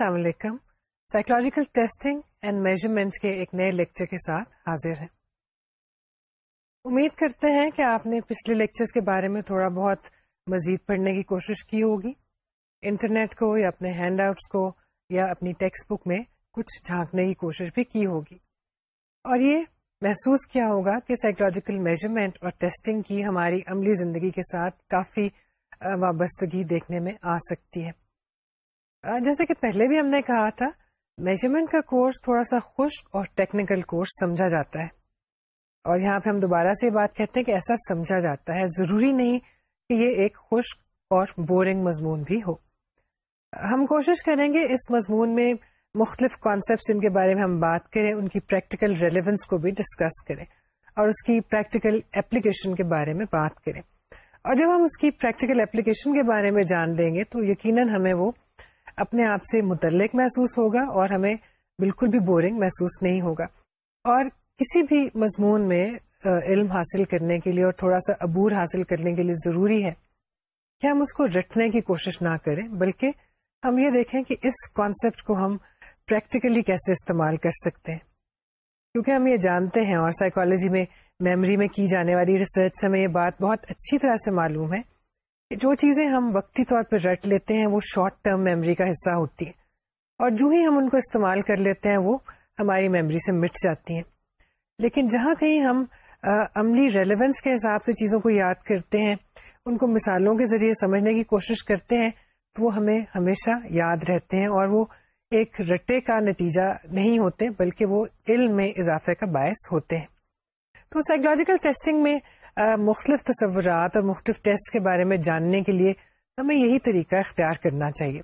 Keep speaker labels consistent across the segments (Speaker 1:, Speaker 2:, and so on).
Speaker 1: السلام علیکم psychological testing and measurement کے ایک نئے لیکچر کے ساتھ حاضر ہیں امید کرتے ہیں کہ آپ نے پچھلے لیکچر کے بارے میں تھوڑا بہت مزید پڑھنے کی کوشش کی ہوگی انٹرنیٹ کو یا اپنے ہینڈ آؤٹس کو یا اپنی ٹیکسٹ بک میں کچھ جھانکنے کی کوشش بھی کی ہوگی اور یہ محسوس کیا ہوگا کہ سائیکولوجیکل میجرمنٹ اور ٹیسٹنگ کی ہماری عملی زندگی کے ساتھ کافی وابستگی دیکھنے میں آ سکتی ہے جیسے کہ پہلے بھی ہم نے کہا تھا میجرمنٹ کا کورس تھوڑا سا خشک اور ٹیکنیکل کورس سمجھا جاتا ہے اور یہاں پہ ہم دوبارہ سے بات کہتے ہیں کہ ایسا سمجھا جاتا ہے ضروری نہیں کہ یہ ایک خشک اور بورنگ مضمون بھی ہو ہم کوشش کریں گے اس مضمون میں مختلف کانسیپٹس ان کے بارے میں ہم بات کریں ان کی پریکٹیکل ریلیونس کو بھی ڈسکس کریں اور اس کی پریکٹیکل اپلیکیشن کے بارے میں بات کریں اور جب ہم اس کی پریکٹیکل اپلیکیشن کے بارے میں جان لیں گے تو یقیناً ہمیں وہ اپنے آپ سے متعلق محسوس ہوگا اور ہمیں بالکل بھی بورنگ محسوس نہیں ہوگا اور کسی بھی مضمون میں علم حاصل کرنے کے لیے اور تھوڑا سا عبور حاصل کرنے کے لیے ضروری ہے کہ ہم اس کو رٹنے کی کوشش نہ کریں بلکہ ہم یہ دیکھیں کہ اس کانسیپٹ کو ہم پریکٹیکلی کیسے استعمال کر سکتے ہیں کیونکہ ہم یہ جانتے ہیں اور سائیکالوجی میں میموری میں کی جانے والی ریسرچ سے ہمیں یہ بات بہت اچھی طرح سے معلوم ہے جو چیزیں ہم وقتی طور پہ رٹ لیتے ہیں وہ شارٹ ٹرم میموری کا حصہ ہوتی ہے اور جو ہی ہم ان کو استعمال کر لیتے ہیں وہ ہماری میموری سے مٹ جاتی ہیں لیکن جہاں کہیں ہم عملی ریلیونس کے حساب سے چیزوں کو یاد کرتے ہیں ان کو مثالوں کے ذریعے سمجھنے کی کوشش کرتے ہیں تو وہ ہمیں ہمیشہ یاد رہتے ہیں اور وہ ایک رٹے کا نتیجہ نہیں ہوتے بلکہ وہ علم میں اضافے کا باعث ہوتے ہیں تو سائیکولوجیکل ٹیسٹنگ میں مختلف تصورات اور مختلف ٹیسٹ کے بارے میں جاننے کے لیے ہمیں یہی طریقہ اختیار کرنا چاہیے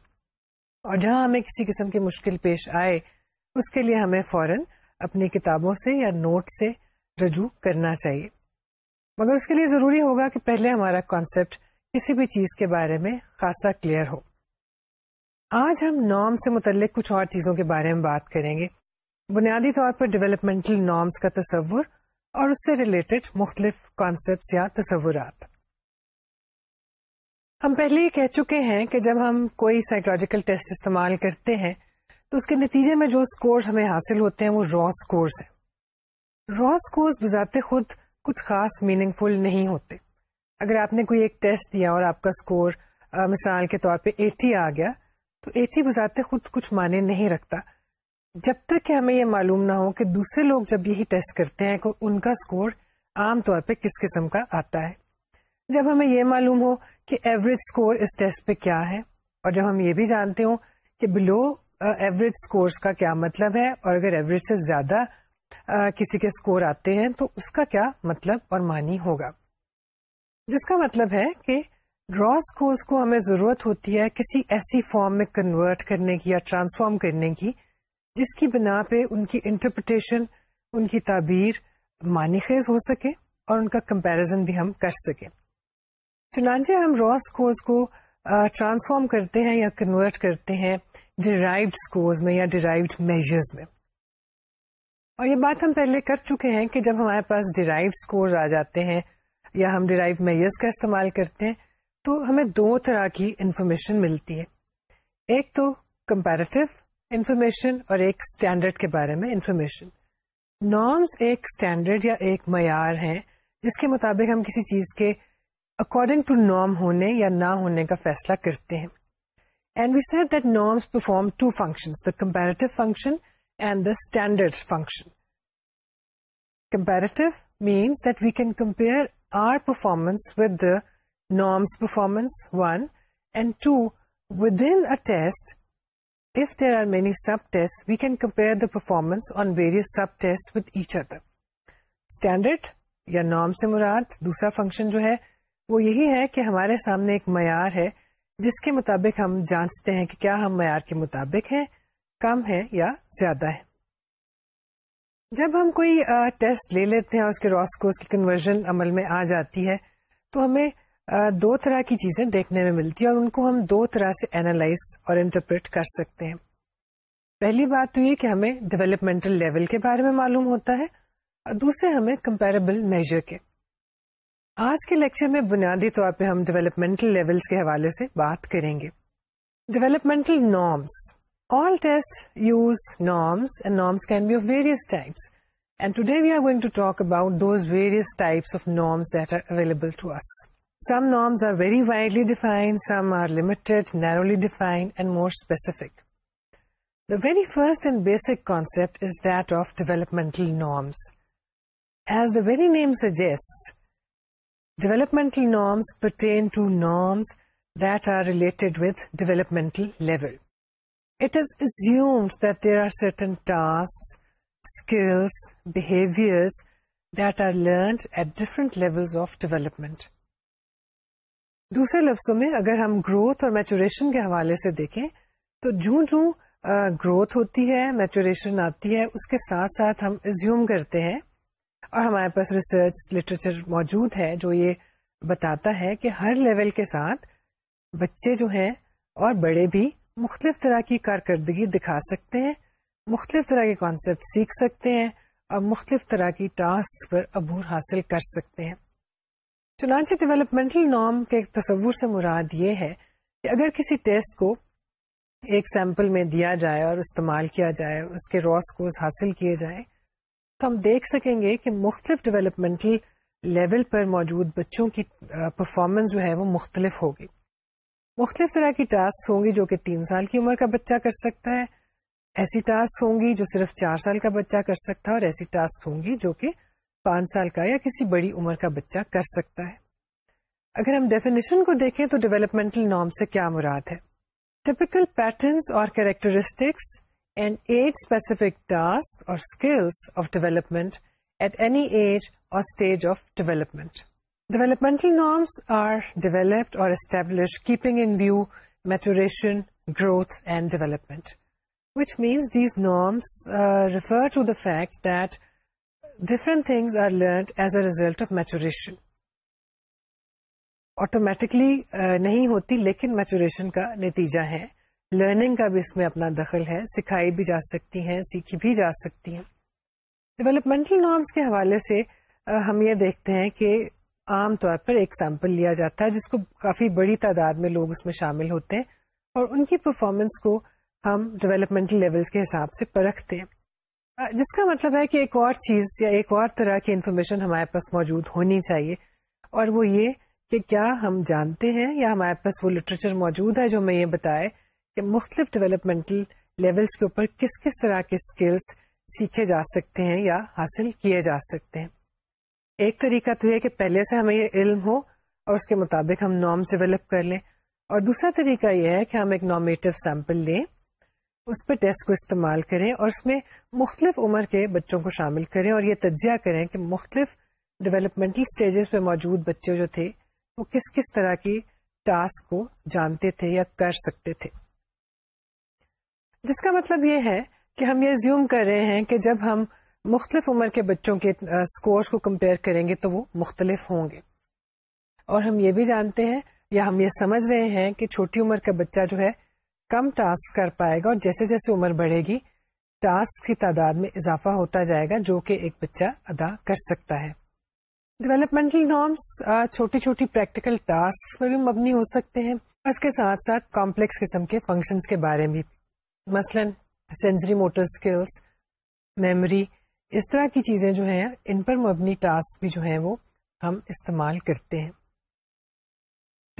Speaker 1: اور جہاں ہمیں کسی قسم کی مشکل پیش آئے اس کے لیے ہمیں فوراً اپنی کتابوں سے یا نوٹ سے رجوع کرنا چاہیے مگر اس کے لیے ضروری ہوگا کہ پہلے ہمارا کانسیپٹ کسی بھی چیز کے بارے میں خاصا کلیئر ہو آج ہم نام سے متعلق کچھ اور چیزوں کے بارے میں بات کریں گے بنیادی طور پر ڈیولپمنٹل نارمس کا تصور اور اس سے ریلیٹڈ مختلف کانسیپٹس یا تصورات ہم پہلے یہ کہہ چکے ہیں کہ جب ہم کوئی سائیکولوجیکل ٹیسٹ استعمال کرتے ہیں تو اس کے نتیجے میں جو اسکورس ہمیں حاصل ہوتے ہیں وہ را اسکورس ہیں را اسکورس بذات خود کچھ خاص میننگ فل نہیں ہوتے اگر آپ نے کوئی ایک ٹیسٹ دیا اور آپ کا اسکور مثال کے طور پہ ایٹی آ گیا تو ایٹی بذات خود کچھ معنی نہیں رکھتا جب تک کہ ہمیں یہ معلوم نہ ہو کہ دوسرے لوگ جب یہی ٹیسٹ کرتے ہیں کہ ان کا اسکور عام طور پہ کس قسم کا آتا ہے جب ہمیں یہ معلوم ہو کہ ایوریج اسکور اس ٹیسٹ پہ کیا ہے اور جب ہم یہ بھی جانتے ہوں کہ بلو ایوریج اسکور کا کیا مطلب ہے اور اگر ایوریج سے زیادہ کسی کے اسکور آتے ہیں تو اس کا کیا مطلب اور معنی ہوگا جس کا مطلب ہے کہ ڈرا اسکور کو ہمیں ضرورت ہوتی ہے کسی ایسی فارم میں کنورٹ کرنے کی یا ٹرانسفارم کرنے کی جس کی بنا پہ ان کی انٹرپریٹیشن ان کی تعبیر معنی خیز ہو سکے اور ان کا کمپیریزن بھی ہم کر سکیں چنانچہ ہم را اسکورز کو ٹرانسفارم کرتے ہیں یا کنورٹ کرتے ہیں ڈیرائیوڈ اسکورز میں یا ڈیرائیوڈ میجرز میں اور یہ بات ہم پہلے کر چکے ہیں کہ جب ہمارے پاس ڈیرائیوڈ اسکور آ جاتے ہیں یا ہم ڈیرائیوڈ میزرز کا استعمال کرتے ہیں تو ہمیں دو طرح کی انفارمیشن ملتی ہے ایک تو کمپیرٹیو انفارمیشن اور ایک اسٹینڈرڈ کے بارے میں انفارمیشن نارمس ایک اسٹینڈرڈ یا ایک معیار ہے جس کے مطابق ہم کسی چیز کے اکارڈنگ ٹو نارم ہونے یا نہ ہونے کا فیصلہ کرتے ہیں and we set that norms perform to the comparative function and the standard function comparative means that we can compare our performance with the norms performance one and two with in test if there are many we can compare the performance on various with each other. Standard function جو ہے وہ یہی ہے کہ ہمارے سامنے ایک معیار ہے جس کے مطابق ہم جانچتے ہیں کہ کیا ہم معیار کے مطابق ہیں کم ہے یا زیادہ ہے جب ہم کوئی ٹیسٹ لے لیتے ہیں اس کے راسکوز کی کنورژن عمل میں آ جاتی ہے تو ہمیں دو طرح کی چیزیں دیکھنے میں ملتی ہیں اور ان کو ہم دو طرح سے اینالائز اور انٹرپریٹ کر سکتے ہیں پہلی بات تو یہ کہ ہمیں ڈیولپمنٹل لیول کے بارے میں معلوم ہوتا ہے اور دوسرے ہمیں کمپیریبل میجر کے آج کے لیکچر میں بنیادی طور پہ ہم ڈیولپمنٹل لیول کے حوالے سے بات کریں گے developmental norms all test use norms and norms can be various types and today we are going to talk about those various types of norms that are available to us Some norms are very widely defined, some are limited, narrowly defined, and more specific. The very first and basic concept is that of developmental norms. As the very name suggests, developmental norms pertain to norms that are related with developmental level. It is assumed that there are certain tasks, skills, behaviors that are learned at different levels of development. دوسرے لفظوں میں اگر ہم growth اور maturation کے حوالے سے دیکھیں تو جوں جوں گروتھ ہوتی ہے میچوریشن آتی ہے اس کے ساتھ ساتھ ہم ایزیوم کرتے ہیں اور ہمارے پاس ریسرچ لٹریچر موجود ہے جو یہ بتاتا ہے کہ ہر لیول کے ساتھ بچے جو ہیں اور بڑے بھی مختلف طرح کی کارکردگی دکھا سکتے ہیں مختلف طرح کے کانسیپٹ سیکھ سکتے ہیں اور مختلف طرح کی ٹاسک پر عبور حاصل کر سکتے ہیں چنانچہ ڈیولپمنٹل نام کے تصور سے مراد یہ ہے کہ اگر کسی ٹیسٹ کو ایک سیمپل میں دیا جائے اور استعمال کیا جائے اس کے راس کو حاصل کیے جائیں تو ہم دیکھ سکیں گے کہ مختلف ڈیولپمنٹل لیول پر موجود بچوں کی پرفارمنس جو ہے وہ مختلف ہوگی مختلف طرح کی ٹاسک ہوں گی جو کہ تین سال کی عمر کا بچہ کر سکتا ہے ایسی ٹاسک ہوں گی جو صرف چار سال کا بچہ کر سکتا ہے اور ایسی ٹاسک ہوں گی جو کہ پانچ سال کا یا کسی بڑی عمر کا بچہ کر سکتا ہے اگر ہم ڈیفینیشن کو دیکھیں تو ڈیولپمنٹل نام سے کیا مراد ہے ٹیپیکل پیٹرنس اور characteristics and age specific task اور skills of development at any age اور stage of development developmental norms are developed اور establish keeping in view maturation growth and development which means these norms refer to the fact that different things are learned as a result of maturation automatically نہیں ہوتی لیکن maturation کا نتیجہ ہے learning کا بھی اس میں اپنا دخل ہے سکھائی بھی جا سکتی ہیں سیکھی بھی جا سکتی ہیں ڈیولپمنٹل نارمس کے حوالے سے ہم یہ دیکھتے ہیں کہ عام طور پر ایک سیمپل لیا جاتا ہے جس کو کافی بڑی تعداد میں لوگ اس میں شامل ہوتے ہیں اور ان کی پرفارمنس کو ہم ڈیولپمنٹل لیولس کے حساب سے پرکھتے ہیں جس کا مطلب ہے کہ ایک اور چیز یا ایک اور طرح کی انفارمیشن ہمارے پاس موجود ہونی چاہیے اور وہ یہ کہ کیا ہم جانتے ہیں یا ہمارے پاس وہ لٹریچر موجود ہے جو ہمیں یہ بتائے کہ مختلف ڈیولپمنٹل لیولز کے اوپر کس کس طرح کے اسکلس سیکھے جا سکتے ہیں یا حاصل کیے جا سکتے ہیں ایک طریقہ تو یہ کہ پہلے سے ہمیں یہ علم ہو اور اس کے مطابق ہم نارمس ڈیولپ کر لیں اور دوسرا طریقہ یہ ہے کہ ہم ایک نارمیٹو سیمپل لیں اس پہ ٹیسٹ کو استعمال کریں اور اس میں مختلف عمر کے بچوں کو شامل کریں اور یہ تجزیہ کریں کہ مختلف ڈیولپمنٹل سٹیجز پہ موجود بچے جو تھے وہ کس کس طرح کی ٹاسک کو جانتے تھے یا کر سکتے تھے جس کا مطلب یہ ہے کہ ہم یہ زیوم کر رہے ہیں کہ جب ہم مختلف عمر کے بچوں کے سکورز کو کمپیئر کریں گے تو وہ مختلف ہوں گے اور ہم یہ بھی جانتے ہیں یا ہم یہ سمجھ رہے ہیں کہ چھوٹی عمر کا بچہ جو ہے کم ٹاسک کر پائے گا اور جیسے جیسے عمر بڑھے گی ٹاسک کی تعداد میں اضافہ ہوتا جائے گا جو کہ ایک بچہ ادا کر سکتا ہے ڈیولپمنٹل نارمس چھوٹی چھوٹی پریکٹیکل ٹاسک پر بھی مبنی ہو سکتے ہیں اور اس کے ساتھ ساتھ کمپلیکس قسم کے فنکشن کے بارے میں مثلاً سینسری موٹر اسکلس میموری اس طرح کی چیزیں جو ہیں ان پر مبنی ٹاسک بھی جو ہیں وہ ہم استعمال کرتے ہیں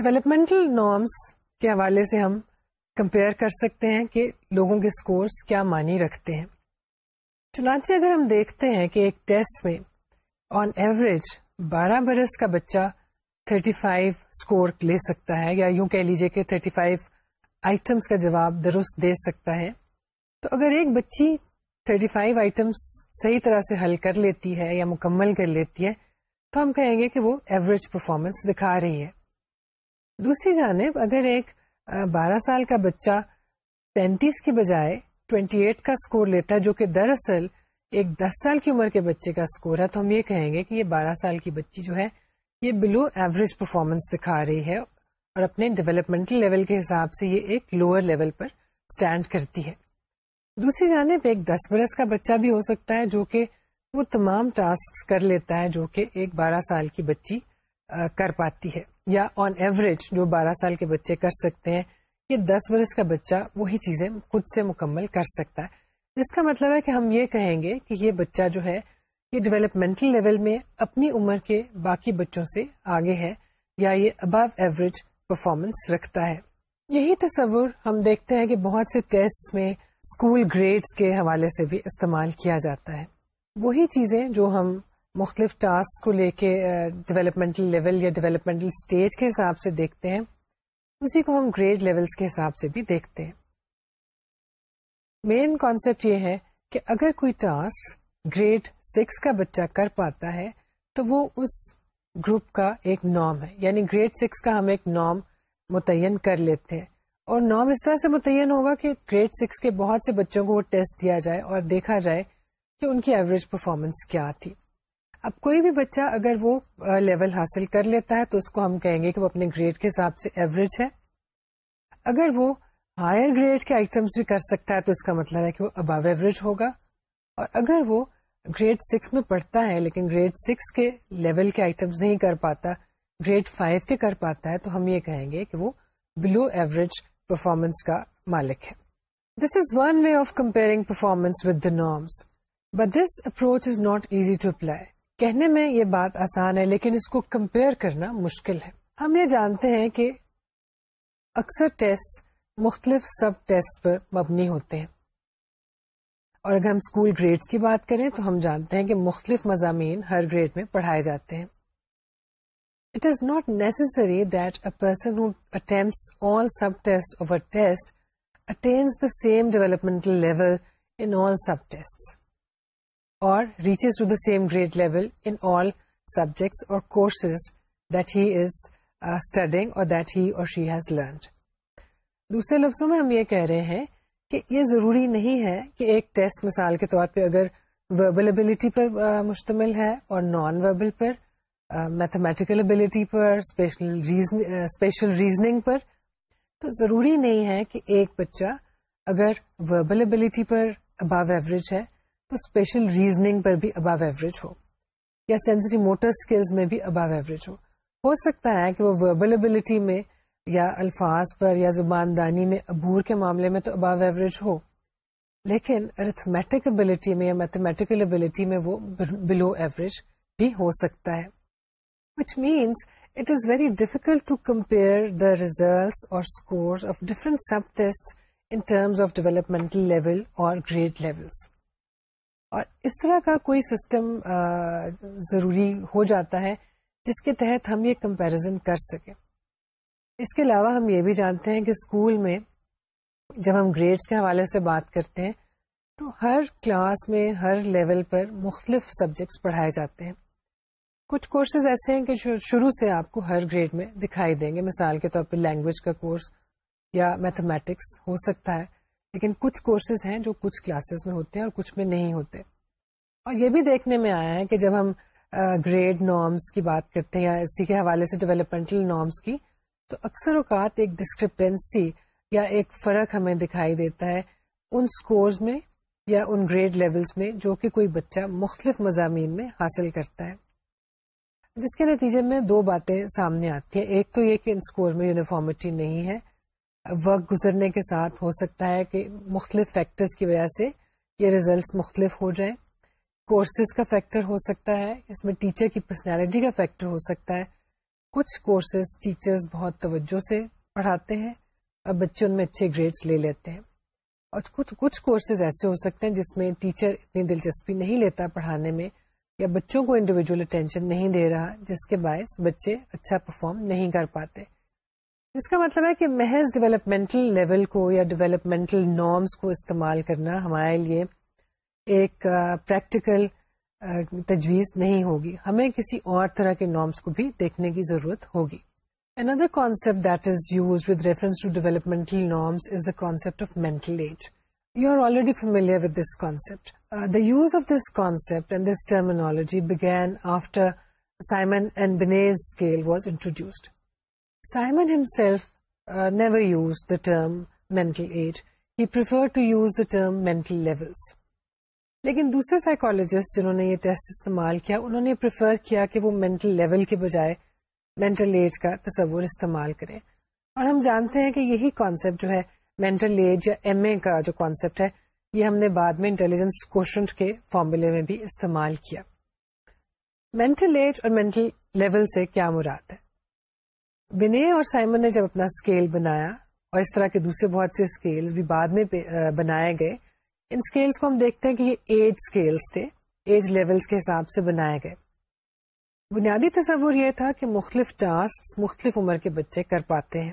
Speaker 1: ڈیولپمنٹل نارمس کے حوالے سے ہم کمپیئر کر سکتے ہیں کہ لوگوں کے اسکورس کیا مانی رکھتے ہیں چنانچہ اگر ہم دیکھتے ہیں کہ ایک ٹیسٹ میں آن ایوریج بارہ برس کا بچہ 35 فائیو اسکور لے سکتا ہے یا یوں کہہ لیجیے کہ 35 فائیو آئٹمس کا جواب درست دے سکتا ہے تو اگر ایک بچی 35 فائیو آئٹمس صحیح طرح سے حل کر لیتی ہے یا مکمل کر لیتی ہے تو ہم کہیں گے کہ وہ ایوریج پرفارمنس دکھا رہی ہے دوسری جانب اگر ایک بارہ سال کا بچہ پینتیس کی بجائے ٹوینٹی ایٹ کا اسکور لیتا ہے جو کہ دراصل ایک دس سال کی عمر کے بچے کا اسکور ہے تو ہم یہ کہیں گے کہ یہ بارہ سال کی بچی جو ہے یہ بلو ایوریج پرفارمنس دکھا رہی ہے اور اپنے ڈیولپمنٹل لیول کے حساب سے یہ ایک لوور لیول پر اسٹینڈ کرتی ہے دوسری جانب ایک دس برس کا بچہ بھی ہو سکتا ہے جو کہ وہ تمام ٹاسک کر لیتا ہے جو کہ ایک بارہ سال کی بچی کر پاتی ہے یا آن ایوریج جو بارہ سال کے بچے کر سکتے ہیں یا دس برس کا بچہ وہی چیزیں خود سے مکمل کر سکتا ہے جس کا مطلب ہے کہ ہم یہ کہیں گے کہ یہ بچہ جو ہے یہ ڈیولپمنٹل لیول میں اپنی عمر کے باقی بچوں سے آگے ہے یا یہ ابو ایوریج پرفارمنس رکھتا ہے یہی تصور ہم دیکھتے ہیں کہ بہت سے ٹیسٹ میں اسکول گریڈس کے حوالے سے بھی استعمال کیا جاتا ہے وہی چیزیں جو ہم مختلف ٹاسک کو لے کے ڈیولپمنٹل لیول یا ڈیولپمنٹل اسٹیج کے حساب سے دیکھتے ہیں اسی کو ہم گریڈ لیولس کے حساب سے بھی دیکھتے ہیں مین کانسیپٹ یہ ہے کہ اگر کوئی ٹاسک گریڈ سکس کا بچہ کر پاتا ہے تو وہ اس گروپ کا ایک نام ہے یعنی گریڈ سکس کا ہم ایک نام متعین کر لیتے ہیں اور نام اس طرح سے متعین ہوگا کہ گریڈ سکس کے بہت سے بچوں کو وہ ٹیسٹ دیا جائے اور دیکھا جائے کہ ان کی ایوریج پرفارمنس کیا تھی اب کوئی بھی بچہ اگر وہ لیول حاصل کر لیتا ہے تو اس کو ہم کہیں گے کہ وہ اپنے گریڈ کے حساب سے ایوریج ہے اگر وہ ہائر گریڈ کے آئٹمس بھی کر سکتا ہے تو اس کا مطلب ہے کہ وہ ابو ایوریج ہوگا اور اگر وہ گریڈ سکس میں پڑھتا ہے لیکن گریڈ سکس کے لیول کے آئٹمس نہیں کر پاتا گریڈ فائیو کے کر پاتا ہے تو ہم یہ کہیں گے کہ وہ بلو ایوریج پرفارمنس کا مالک ہے this is one way of comparing performance with the norms but this approach is not easy to apply کہنے میں یہ بات آسان ہے لیکن اس کو کمپیئر کرنا مشکل ہے ہم یہ جانتے ہیں کہ اکثر ٹیسٹ مختلف سب ٹیسٹ پر مبنی ہوتے ہیں اور اگر ہم اسکول گریڈس کی بات کریں تو ہم جانتے ہیں کہ مختلف مضامین ہر گریڈ میں پڑھائے جاتے ہیں it is not necessary that a person attempt all sub test over test attains the same developmental level in all sub test reaches to the same grade level or or courses that he is studying or that he or she has learned دوسرے لفظوں میں ہم یہ کہہ رہے ہیں کہ یہ ضروری نہیں ہے کہ ایک ٹیسٹ مثال کے طور پہ اگر وربل ابلٹی پر uh, مشتمل ہے اور نان وربل پر میتھمیٹیکل uh, ابلٹی پر اسپیشل ریزننگ uh, پر تو ضروری نہیں ہے کہ ایک بچہ اگر وربل ابلٹی پر اباو ایوریج ہے تو اسپیشل ریزنگ پر بھی ابو ایوریج ہو یا سینسری موٹر میں بھی ابو ایوریج ہو ہو سکتا ہے کہ وہ وربلیبلٹی میں یا الفاظ پر یا زباندانی میں ابور کے معاملے میں تو ابو ایوریج ہو لیکن ارتھمیٹک ابلٹی میں یا میتھمیٹیکل ابلٹی میں وہ بلو ایوریج بھی ہو سکتا ہے which means it is very difficult to compare the results اور score of terms of developmental level اور گریڈ لیولس اور اس طرح کا کوئی سسٹم ضروری ہو جاتا ہے جس کے تحت ہم یہ کمپیریزن کر سکیں اس کے علاوہ ہم یہ بھی جانتے ہیں کہ اسکول میں جب ہم گریڈس کے حوالے سے بات کرتے ہیں تو ہر کلاس میں ہر لیول پر مختلف سبجیکٹس پڑھائے جاتے ہیں کچھ کورسز ایسے ہیں کہ شروع سے آپ کو ہر گریڈ میں دکھائی دیں گے مثال کے طور پہ لینگویج کا کورس یا میتھمیٹکس ہو سکتا ہے لیکن کچھ کورسز ہیں جو کچھ کلاسز میں ہوتے ہیں اور کچھ میں نہیں ہوتے اور یہ بھی دیکھنے میں آیا ہے کہ جب ہم گریڈ نارمس کی بات کرتے ہیں یا اسی کے حوالے سے ڈیولپمنٹل نارمس کی تو اکثر اوقات ایک ڈسکرپینسی یا ایک فرق ہمیں دکھائی دیتا ہے ان اسکورز میں یا ان گریڈ لیولس میں جو کہ کوئی بچہ مختلف مضامین میں حاصل کرتا ہے جس کے نتیجے میں دو باتیں سامنے آتی ہیں ایک تو یہ کہ ان اسکور میں یونیفارمٹی نہیں ہے وقت گزرنے کے ساتھ ہو سکتا ہے کہ مختلف فیکٹرز کی وجہ سے یہ ریزلٹس مختلف ہو جائیں کورسز کا فیکٹر ہو سکتا ہے اس میں ٹیچر کی پرسنالٹی کا فیکٹر ہو سکتا ہے کچھ کورسز ٹیچرز بہت توجہ سے پڑھاتے ہیں اور بچے ان میں اچھے گریڈس لے لیتے ہیں اور کچھ کورسز ایسے ہو سکتے ہیں جس میں ٹیچر اتنی دلچسپی نہیں لیتا پڑھانے میں یا بچوں کو انڈیویجول اٹینشن نہیں دے رہا جس کے باعث بچے اچھا پرفارم نہیں کر پاتے اس کا مطلب ہے کہ محض ڈیولپمنٹل لیول کو یا ڈیولپمنٹل نارمس کو استعمال کرنا ہمارے لیے ایک پریکٹیکل تجویز نہیں ہوگی ہمیں کسی اور طرح کے نارمس کو بھی دیکھنے کی ضرورت ہوگی Another concept concept that is is used with reference to developmental norms the of mental age. You are already familiar with this concept. Uh, the use of this concept and this terminology began after Simon and Binet's scale was introduced. uh, never use the term mental age he prefer to use the term mental levels لیکن دوسرے psychologist جنہوں نے یہ test استعمال کیا انہوں نے prefer کیا کہ وہ مینٹل لیول کے بجائے مینٹل ایج کا تصور استعمال کریں اور ہم جانتے ہیں کہ یہی کانسیپٹ جو ہے مینٹل ایج یا ایم اے کا جو کانسیپٹ ہے یہ ہم نے بعد میں انٹیلیجنس کوشنٹ کے فارمولے میں بھی استعمال کیا مینٹل ایج اور مینٹل لیول سے کیا مراد ہے بنے اور سائمن نے جب اپنا اسکیل بنایا اور اس طرح کے دوسرے بہت سے اسکیلس بھی بعد میں بنائے گئے ان اسکیلس کو ہم دیکھتے ہیں کہ یہ ایج اسکیلس تھے ایج لیولس کے حساب سے بنائے گئے بنیادی تصور یہ تھا کہ مختلف ٹاسک مختلف عمر کے بچے کر پاتے ہیں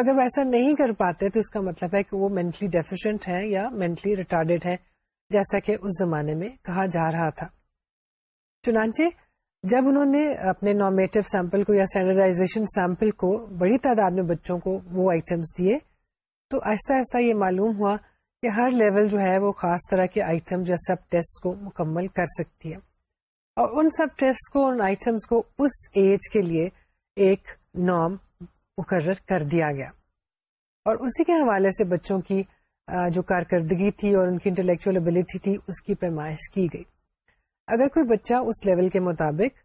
Speaker 1: اگر وہ ایسا نہیں کر پاتے تو اس کا مطلب ہے کہ وہ مینٹلی ڈیفیشینٹ ہیں یا مینٹلی ریٹارڈیڈ ہیں جیسا کہ اس زمانے میں کہا جا رہا تھا چنانچہ جب انہوں نے اپنے نارمیٹو سیمپل کو یا اسٹینڈرڈائزیشن سیمپل کو بڑی تعداد میں بچوں کو وہ آئٹمس دیے تو آہستہ آہستہ یہ معلوم ہوا کہ ہر لیول جو ہے وہ خاص طرح کے آئٹم یا سب ٹیسٹ کو مکمل کر سکتی ہے اور ان سب ٹیسٹ کو ان آئٹمس کو اس ایج کے لیے ایک نام مقرر کر دیا گیا اور اسی کے حوالے سے بچوں کی جو کارکردگی تھی اور ان کی انٹلیکچوئل ابلیٹی تھی اس کی پیمائش کی گئی اگر کوئی بچہ اس لیول کے مطابق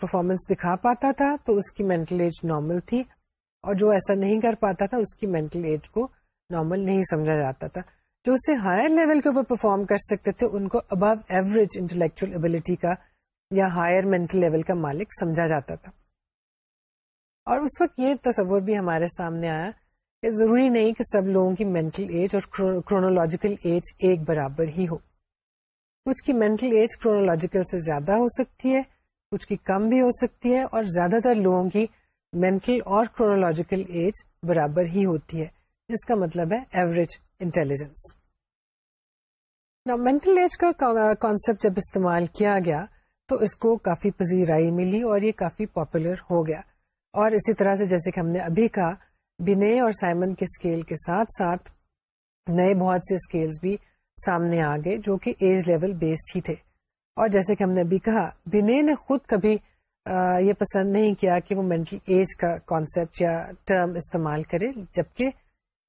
Speaker 1: پرفارمنس دکھا پاتا تھا تو اس کی مینٹل ایج نارمل تھی اور جو ایسا نہیں کر پاتا تھا اس کی مینٹل ایج کو نارمل نہیں سمجھا جاتا تھا جو اسے ہائر لیول کے اوپر پرفارم کر سکتے تھے ان کو ابو ایوریج انٹلیکچل ابلیٹی کا یا ہائر مینٹل لیول کا مالک سمجھا جاتا تھا اور اس وقت یہ تصور بھی ہمارے سامنے آیا کہ ضروری نہیں کہ سب لوگوں کی مینٹل ایج اور کرونالوجیکل ایج ایک برابر ہی ہو کچھ کی مینٹل ایج کرونالوجیکل سے زیادہ ہو سکتی ہے کچھ کی کم بھی ہو سکتی ہے اور زیادہ تر لوگوں کی مینٹل اور کرونالوجیکل ایج برابر ہی ہوتی ہے جس کا مطلب ہے ایوریج انٹیلیجنس مینٹل ایج کا کانسیپٹ جب استعمال کیا گیا تو اس کو کافی پذیرائی ملی اور یہ کافی پاپولر ہو گیا اور اسی طرح سے جیسے کہ ہم نے ابھی کہا بینے اور سائمن کے اسکیل کے ساتھ ساتھ نئے بہت سے اسکیلز بھی سامنے آ گئے جو کہ ایج لیول بیسڈ ہی تھے اور جیسے کہ ہم نے ابھی کہا بنے نے خود کبھی یہ پسند نہیں کیا کہ وہ مینٹل ایج کا کانسیپٹ یا ٹرم استعمال کرے جبکہ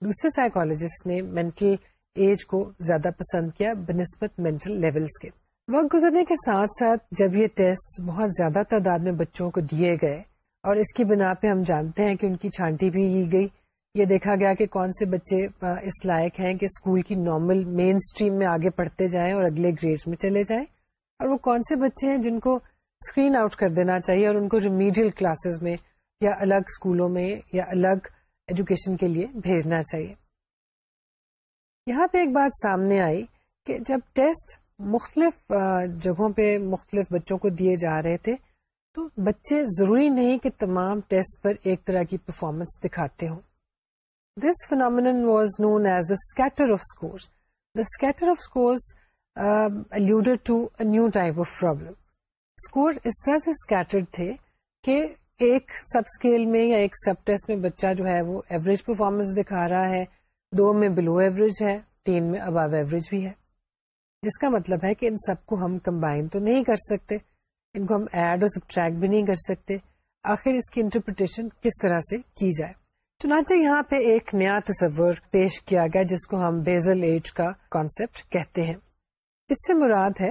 Speaker 1: دوسرے سائیکولوجسٹ نے مینٹل ایج کو زیادہ پسند کیا بنسبت مینٹل لیولز کے وقت گزرنے کے ساتھ ساتھ جب یہ ٹیسٹ بہت زیادہ تعداد میں بچوں کو دیے گئے اور اس کی بنا پہ ہم جانتے ہیں کہ ان کی چھانٹی بھی کی گئی یہ دیکھا گیا کہ کون سے بچے اس لائق ہیں کہ اسکول کی نارمل مین اسٹریم میں آگے پڑھتے جائیں اور اگلے گریڈ میں چلے جائیں اور وہ کون سے بچے ہیں جن کو اسکرین آؤٹ کر دینا چاہیے اور ان کو ریمیڈیل کلاسز میں یا الگ اسکولوں میں یا الگ ایجوکیشن کے لیے بھیجنا چاہیے یہاں پہ ایک بات سامنے آئی کہ جب ٹیسٹ مختلف جگہوں پہ مختلف بچوں کو دیے جا رہے تھے تو بچے ضروری نہیں کہ تمام ٹیسٹ پر ایک طرح کی پرفارمنس دکھاتے ہوں اس طرح سے ایک سب اسکیل میں یا ایک سب ٹیسٹ میں بچہ جو ہے وہ ایوریج پرفارمنس دکھا رہا ہے دو میں بلو ایوریج ہے teen میں ابو ایوریج بھی ہے جس کا مطلب ہے کہ ان سب کو ہم کمبائن تو نہیں کر سکتے ان کو ہم ایڈ اور سبٹریکٹ بھی نہیں کر سکتے آخر اس کی انٹرپریٹیشن کس طرح سے کی جائے چنانچہ یہاں پہ ایک نیا تصور پیش کیا گیا جس کو ہم بیزل ایج کا کانسیپٹ کہتے ہیں اس سے مراد ہے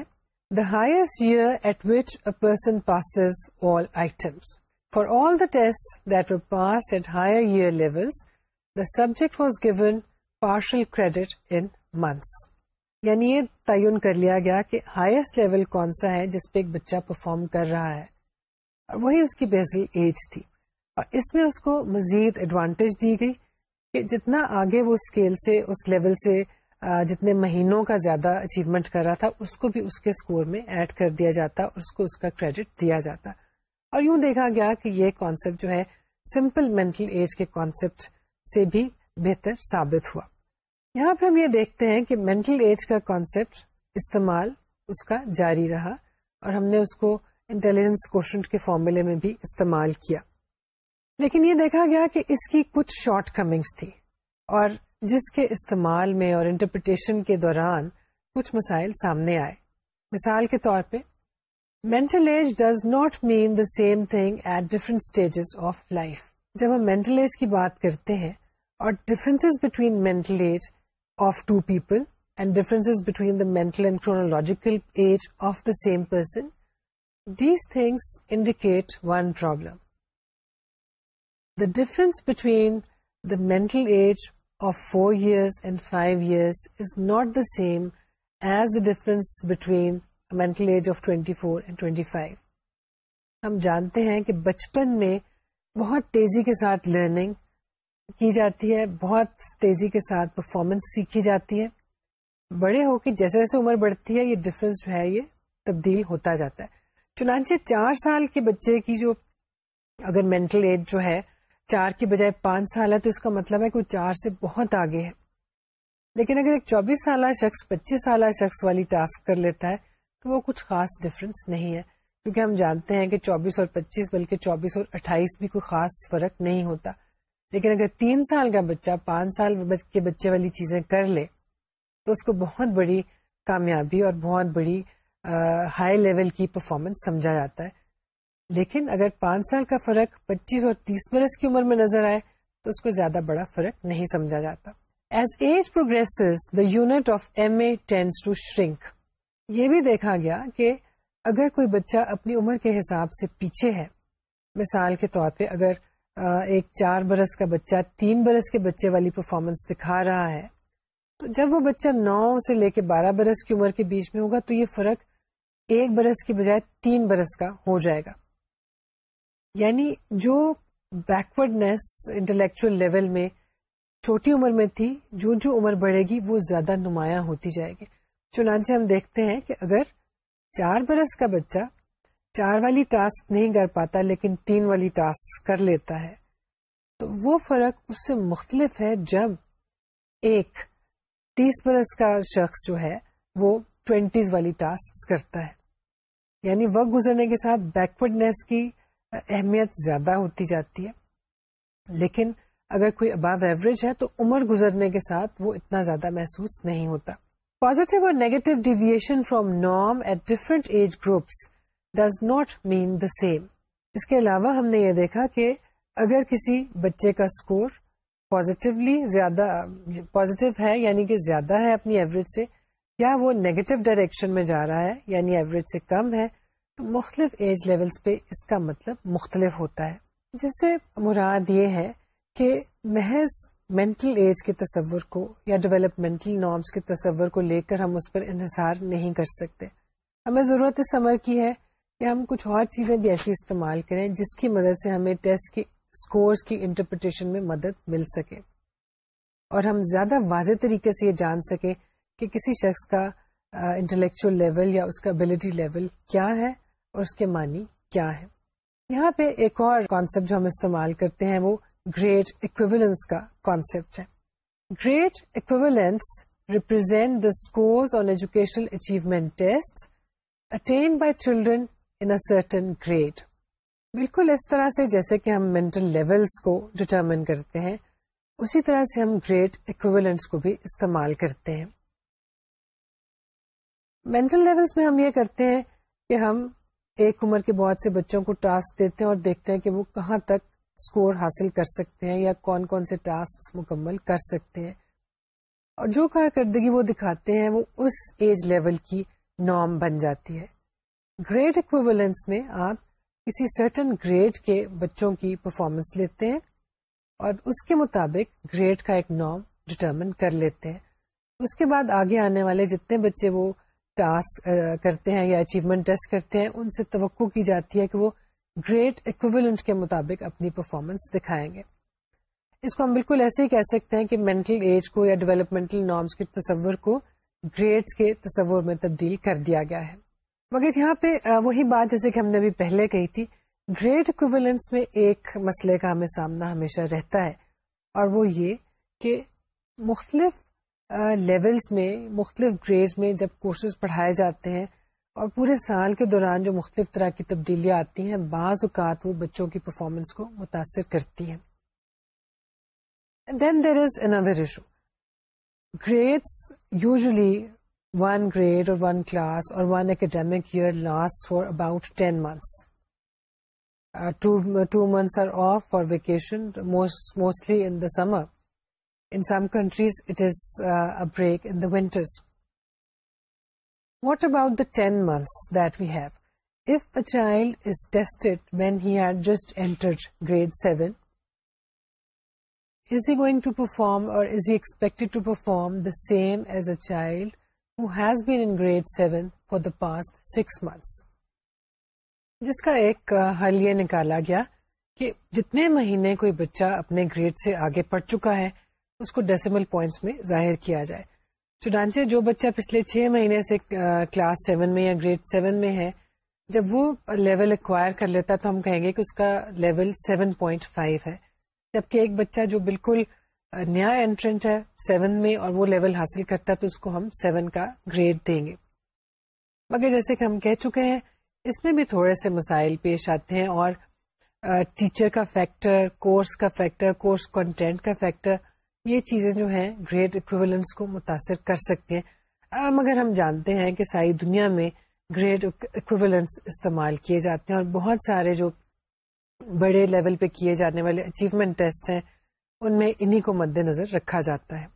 Speaker 1: the highest year at which a person passes all items for all the test that pass at higher year level the subject was given partial credit in months یعنی یہ تعین کر لیا گیا کہ ہائیسٹ لیول کون سا ہے جس پہ ایک بچہ پرفارم کر رہا ہے اور وہی اس کی بیزل ایج تھی اور اس میں اس کو مزید ایڈوانٹیج دی گئی کہ جتنا آگے وہ اسکیل سے اس لیول سے جتنے مہینوں کا زیادہ اچیومنٹ کر رہا تھا اس کو بھی اس کے اسکور میں ایڈ کر دیا جاتا اور اس کو اس کا کریڈٹ دیا جاتا اور یوں دیکھا گیا کہ یہ کانسیپٹ جو ہے سمپل مینٹل ایج کے کانسیپٹ سے بھی بہتر ثابت ہوا یہاں پہ ہم یہ دیکھتے ہیں کہ مینٹل ایج کا کانسیپٹ استعمال اس کا جاری رہا اور ہم نے اس کو انٹیلیجنس کے فارمولے میں بھی استعمال کیا لیکن یہ دیکھا گیا کہ اس کی کچھ شارٹ کمنگس تھی اور جس کے استعمال میں اور انٹرپریٹیشن کے دوران کچھ مسائل سامنے آئے مثال کے طور پہ mental age does not mean the same thing at different stages of life جب ہم مینٹل ایج کی بات کرتے ہیں اور difference between mental age of two people and difference between the mental and chronological age of the same person these things indicate one problem difference between the mental age of four years and five years is not the same as the difference between mental age of twenty four and twenty five ہم جانتے ہیں کہ بچپن میں بہت تیزی کے ساتھ لرننگ کی جاتی ہے بہت تیزی کے ساتھ پرفارمنس سیکھی جاتی ہے بڑے ہو کے جیسے جیسے عمر بڑھتی ہے یہ ڈفرینس جو ہے یہ تبدیل ہوتا جاتا ہے چنانچہ چار سال کے بچے کی جو اگر مینٹل ایج جو ہے چار کے بجائے پانچ سال ہے تو اس کا مطلب ہے کہ وہ چار سے بہت آگے ہے لیکن اگر ایک چوبیس سالہ شخص پچیس سالہ شخص والی ٹاسک کر لیتا ہے تو وہ کچھ خاص ڈفرینس نہیں ہے کیونکہ ہم جانتے ہیں کہ چوبیس اور پچیس بلکہ چوبیس اور اٹھائیس بھی کوئی خاص فرق نہیں ہوتا لیکن اگر تین سال کا بچہ پانچ سال کے بچے والی چیزیں کر لے تو اس کو بہت بڑی کامیابی اور بہت بڑی ہائی لیول کی پرفارمنس سمجھا جاتا ہے لیکن اگر پانچ سال کا فرق پچیس اور تیس برس کی عمر میں نظر آئے تو اس کو زیادہ بڑا فرق نہیں سمجھا جاتا as age progress the unit of M A tends to shrink یہ بھی دیکھا گیا کہ اگر کوئی بچہ اپنی عمر کے حساب سے پیچھے ہے مثال کے طور پہ اگر ایک چار برس کا بچہ تین برس کے بچے والی پرفارمنس دکھا رہا ہے تو جب وہ بچہ نو سے لے کے بارہ برس کی عمر کے بیچ میں ہوگا تو یہ فرق ایک برس کی بجائے تین برس کا ہو جائے گا یعنی جو بیکورڈنیس انٹلیکچل لیول میں چھوٹی عمر میں تھی جو عمر بڑھے گی وہ زیادہ نمایاں ہوتی جائے گی چنانچہ ہم دیکھتے ہیں کہ اگر چار برس کا بچہ چار والی ٹاسک نہیں کر پاتا لیکن تین والی ٹاسک کر لیتا ہے تو وہ فرق اس سے مختلف ہے جب ایک تیس برس کا شخص جو ہے وہ ٹوینٹیز والی ٹاسک کرتا ہے یعنی وقت گزرنے کے ساتھ بیکورڈنیس کی اہمیت زیادہ ہوتی جاتی ہے لیکن اگر کوئی ابو ایوریج ہے تو عمر گزرنے کے ساتھ وہ اتنا زیادہ محسوس نہیں ہوتا پازیٹیو اور negative deviation from norm at different age groups does not mean the same اس کے علاوہ ہم نے یہ دیکھا کہ اگر کسی بچے کا اسکور پازیٹیولی زیادہ پازیٹیو ہے یعنی کہ زیادہ ہے اپنی ایوریج سے یا وہ نیگیٹو ڈائریکشن میں جا رہا ہے یعنی ایوریج سے کم ہے مختلف ایج لیولز پہ اس کا مطلب مختلف ہوتا ہے سے مراد یہ ہے کہ محض مینٹل ایج کے تصور کو یا ڈیولپمنٹل نارمس کے تصور کو لے کر ہم اس پر انحصار نہیں کر سکتے ہمیں ضرورت اس عمر کی ہے کہ ہم کچھ اور چیزیں بھی ایسی استعمال کریں جس کی مدد سے ہمیں ٹیسٹ کی اسکورس کی انٹرپریٹیشن میں مدد مل سکے اور ہم زیادہ واضح طریقے سے یہ جان سکیں کہ کسی شخص کا انٹلیکچل لیول یا اس کا ابلٹی لیول کیا ہے اور اس کے معنی کیا ہے یہاں پہ ایک اور کانسیپٹ جو ہم استعمال کرتے ہیں وہ گریٹ اکویبلنس کا کانسیپٹ ہے grade represent the on educational achievement test attend by children in certain grade بالکل اس طرح سے جیسے کہ ہم مینٹل لیولس کو ڈٹرمن کرتے ہیں اسی طرح سے ہم گریٹ اکوبلنٹس کو بھی استعمال کرتے ہیں مینٹل لیولس میں ہم یہ کرتے ہیں کہ ہم ایک عمر کے بہت سے بچوں کو ٹاسک دیتے ہیں اور دیکھتے ہیں کہ وہ کہاں تک اسکور حاصل کر سکتے ہیں یا کون کون سے ٹاسک مکمل کر سکتے ہیں اور جو کارکردگی وہ دکھاتے ہیں وہ اس ایج لیول کی نام بن جاتی ہے گریڈ اکویبلنس میں آپ کسی سرٹن گریڈ کے بچوں کی پرفارمنس لیتے ہیں اور اس کے مطابق گریڈ کا ایک نارم ڈٹرمن کر لیتے ہیں اس کے بعد آگے آنے والے جتنے بچے وہ ٹاسک کرتے ہیں یا اچیومنٹ ٹیسٹ کرتے ہیں ان سے توقع کی جاتی ہے کہ وہ گریٹ اکویلنٹ کے مطابق اپنی پرفارمنس دکھائیں گے اس کو ہم بالکل ایسے ہی کہہ سکتے ہیں کہ مینٹل ایج کو یا ڈیولپمنٹل نارمس کے تصور کو گریڈ کے تصور میں تبدیل کر دیا گیا ہے مگر یہاں پہ وہی بات جیسے کہ ہم نے ابھی پہلے کہی تھی گریٹ اکویلنس میں ایک مسئلے کا ہمیں سامنا ہمیشہ رہتا ہے اور وہ یہ کہ مختلف لیولس میں مختلف گریڈز میں جب کورسز پڑھائے جاتے ہیں اور پورے سال کے دوران جو مختلف طرح کی تبدیلیاں آتی ہیں بعض اوقات وہ بچوں کی پرفارمنس کو متاثر کرتی ہیں then there is another issue grades usually one grade اور ون کلاس اور one academic year last for about ten months two months are off for vacation mostly in the summer he what about months grade just entered grade seven is perform going to perform اور is perform the perform the same as a child has in grade seven for the past six months جس کا ایک حل یہ نکالا گیا کہ جتنے مہینے کوئی بچہ اپنے گریڈ سے آگے پڑھ چکا ہے اس کو ڈیسیمل پوائنٹس میں ظاہر کیا جائے چنانچہ جو بچہ پچھلے چھ مہینے سے کلاس سیون میں یا گریڈ سیون میں ہے جب وہ لیول ایکوائر کر لیتا تو ہم کہیں گے کہ اس کا لیول سیون پوائنٹ فائیو ہے جبکہ ایک بچہ جو بالکل نیا انٹرنٹ ہے سیون میں اور وہ لیول حاصل کرتا ہے تو اس کو ہم سیون کا گریڈ دیں گے مگر جیسے کہ ہم کہہ چکے ہیں اس میں بھی تھوڑے سے مسائل پیش آتے ہیں اور ٹیچر کا فیکٹر کورس کا فیکٹر کورس کنٹینٹ کا فیکٹر یہ چیزیں جو ہیں گریٹ اکویولنس کو متاثر کر سکتے ہیں مگر ہم جانتے ہیں کہ ساری دنیا میں گریٹ اکویولنس استعمال کیے جاتے ہیں اور بہت سارے جو بڑے لیول پہ کیے جانے والے اچیومنٹ ٹیسٹ ہیں ان میں انہی کو مد نظر رکھا جاتا ہے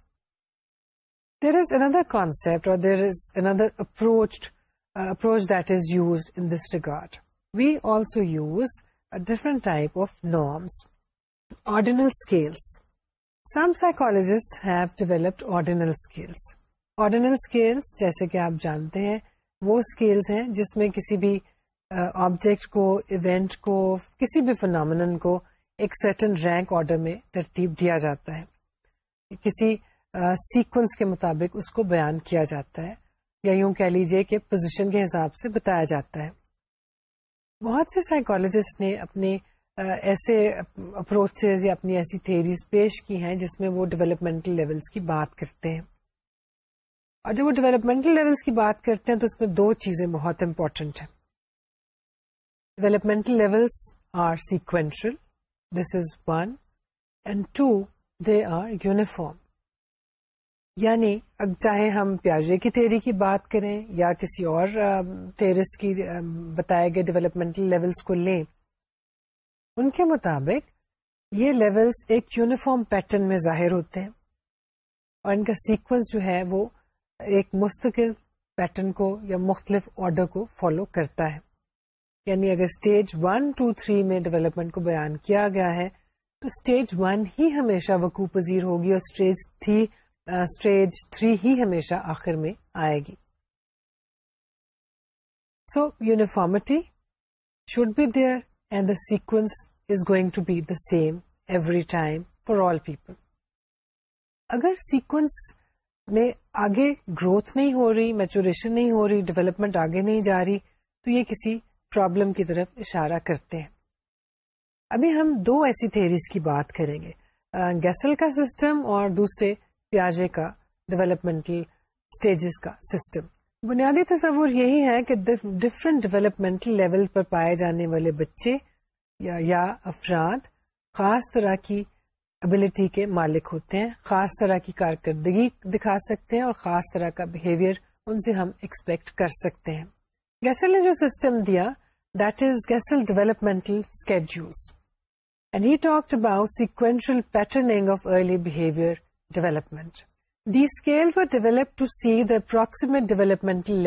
Speaker 1: دیر از اندر کانسپٹ اور there is another approach approach that is use in this regard we also use different type of norms ordinal scales some psychologist have developed ordinal scales ordinal scales جیسے کہ آپ جانتے ہیں وہ scales ہیں جس میں کسی بھی آبجیکٹ کو ایونٹ کو کسی بھی فنامن کو ایک سرٹن رینک آرڈر میں ترتیب دیا جاتا ہے کسی سیکوینس کے مطابق اس کو بیان کیا جاتا ہے یا یوں کہہ لیجیے کہ پوزیشن کے حساب سے بتایا جاتا ہے بہت سے سائیکولوجسٹ نے اپنے ایسے اپروچز یا اپنی ایسی تھیریز پیش کی ہیں جس میں وہ ڈیولپمنٹل لیولز کی بات کرتے ہیں اور جب وہ ڈیولپمنٹل لیولز کی بات کرتے ہیں تو اس میں دو چیزیں بہت امپورٹنٹ ہیں developmental levels are sequential this is one and two they are uniform یعنی اب چاہے ہم پیاجے کی تھیری کی بات کریں یا کسی اور تھیریس کی بتائے گئے ڈیولپمنٹل لیولس کو لیں ان کے مطابق یہ لیولز ایک یونیفارم پیٹرن میں ظاہر ہوتے ہیں اور ان کا سیکوینس جو ہے وہ ایک مستقل پیٹرن کو یا مختلف آرڈر کو فالو کرتا ہے یعنی اگر اسٹیج ون ٹو تھری میں ڈیولپمنٹ کو بیان کیا گیا ہے تو اسٹیج ون ہی ہمیشہ وقوع پذیر ہوگی اور اسٹیج اسٹیج تھری ہی ہمیشہ آخر میں آئے گی so uniformity should be there and the sequence is going to be the same every time for all people اگر سیکوینس میں آگے گروتھ نہیں ہو رہی میچوریشن نہیں ہو رہی ڈیولپمنٹ آگے نہیں جا رہی تو یہ کسی پرابلم کی طرف اشارہ کرتے ہیں ابھی ہم دو ایسی تھیریز کی بات کریں گے گیسل کا سسٹم اور دوسرے پیاجے کا ڈیولپمنٹل اسٹیجز کا سسٹم بنیادی تصور یہی ہے کہ ڈفرینٹ ڈیولپمنٹل لیول پر پائے جانے والے بچے یا یا افراد خاص طرح کی ابلٹی کے مالک ہوتے ہیں خاص طرح کی کارکردگی دکھا سکتے ہیں اور خاص طرح کا بہیویئر ان سے ہم ایکسپیکٹ کر سکتے ہیں گیسل نے جو سسٹم دیا that is Gesell developmental schedules and he talk about sequential patterning of early behaviour development the scale for develop to see the approach developmental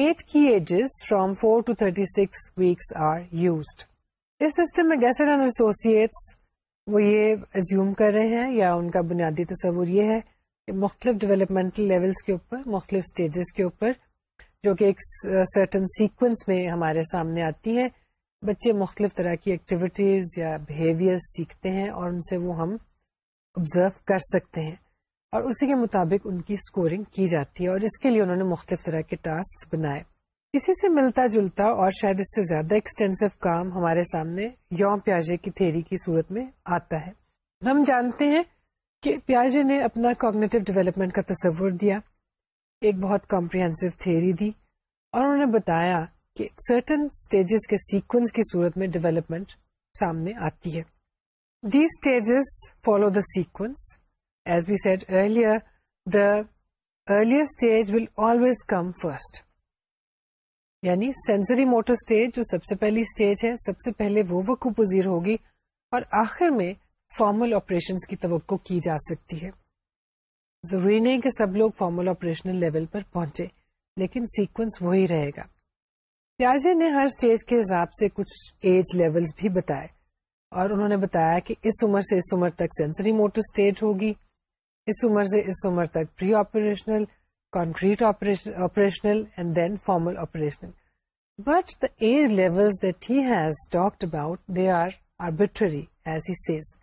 Speaker 1: at key ages from four to thirty six weeks are used اس system میں Associates وہ یہ assume کر رہے ہیں یا ان کا بنیادی تصور یہ ہے کہ مختلف ڈیولپمنٹل لیولس کے اوپر مختلف اسٹیجز کے اوپر جو کہ ایک سرٹن سیکوینس میں ہمارے سامنے آتی ہے بچے مختلف طرح کی ایکٹیویٹیز یا بہیویئر سیکھتے ہیں اور ان سے وہ ہم آبزرو کر سکتے ہیں اور اسی کے مطابق ان کی اسکورنگ کی جاتی ہے اور اس کے لیے انہوں نے مختلف طرح کے ٹاسک بنائے اسی سے ملتا جلتا اور شاید اس سے زیادہ ایکسٹینسو کام ہمارے سامنے یوم پیاجے کی تھیری کی صورت میں آتا ہے ہم جانتے ہیں کہ پیاجے نے اپنا کوگنیٹو ڈیولپمنٹ کا تصور دیا ایک بہت کمپریہنسو تھیری دی اور انہوں نے بتایا کہ سرٹن اسٹیجز کے سیکوینس کی صورت میں ڈیولپمنٹ سامنے آتی ہے the stages follow the sequence as be set earlier the earlier stage will always come first یعنی سینسری موٹر اسٹیج جو سب سے پہلی اسٹیج ہے سب سے پہلے وہ وقوع پذیر ہوگی اور آخر میں فارمل آپریشن کی توقع کی جا سکتی ہے ضروری نہیں کہ سب لوگ فارمولا آپریشنل لیول پر پہنچے لیکن سیکوینس وہی رہے گا پیاجے نے ہر اسٹیج کے حساب سے کچھ ایج لیول بھی بتائے اور انہوں نے بتایا کہ اس اس عمر عمر سے تک sensory motor stage and then formal operational but the age level has talked about they are arbitrary as he says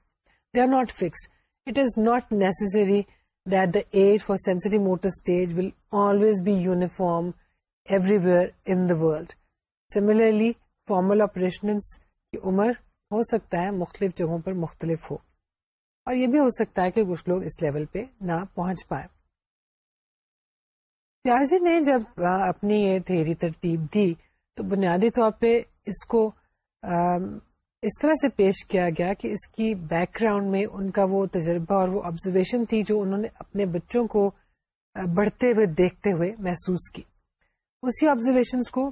Speaker 1: they are not fixed it is not necessary that the age for motor stage will always be uniform everywhere in the world. Similarly, formal operations کی عمر ہو سکتا ہے مختلف جگہوں پر مختلف ہو اور یہ بھی ہو سکتا ہے کہ کچھ لوگ اس لیول پہ نہ پہنچ پائے جی نے جب اپنی یہ تھیری ترتیب دی تو بنیادی طور پہ اس کو اس طرح سے پیش کیا گیا کہ اس کی بیک گراؤنڈ میں ان کا وہ تجربہ اور وہ آبزرویشن تھی جو انہوں نے اپنے بچوں کو بڑھتے ہوئے دیکھتے ہوئے محسوس کی اسی آبزرویشن کو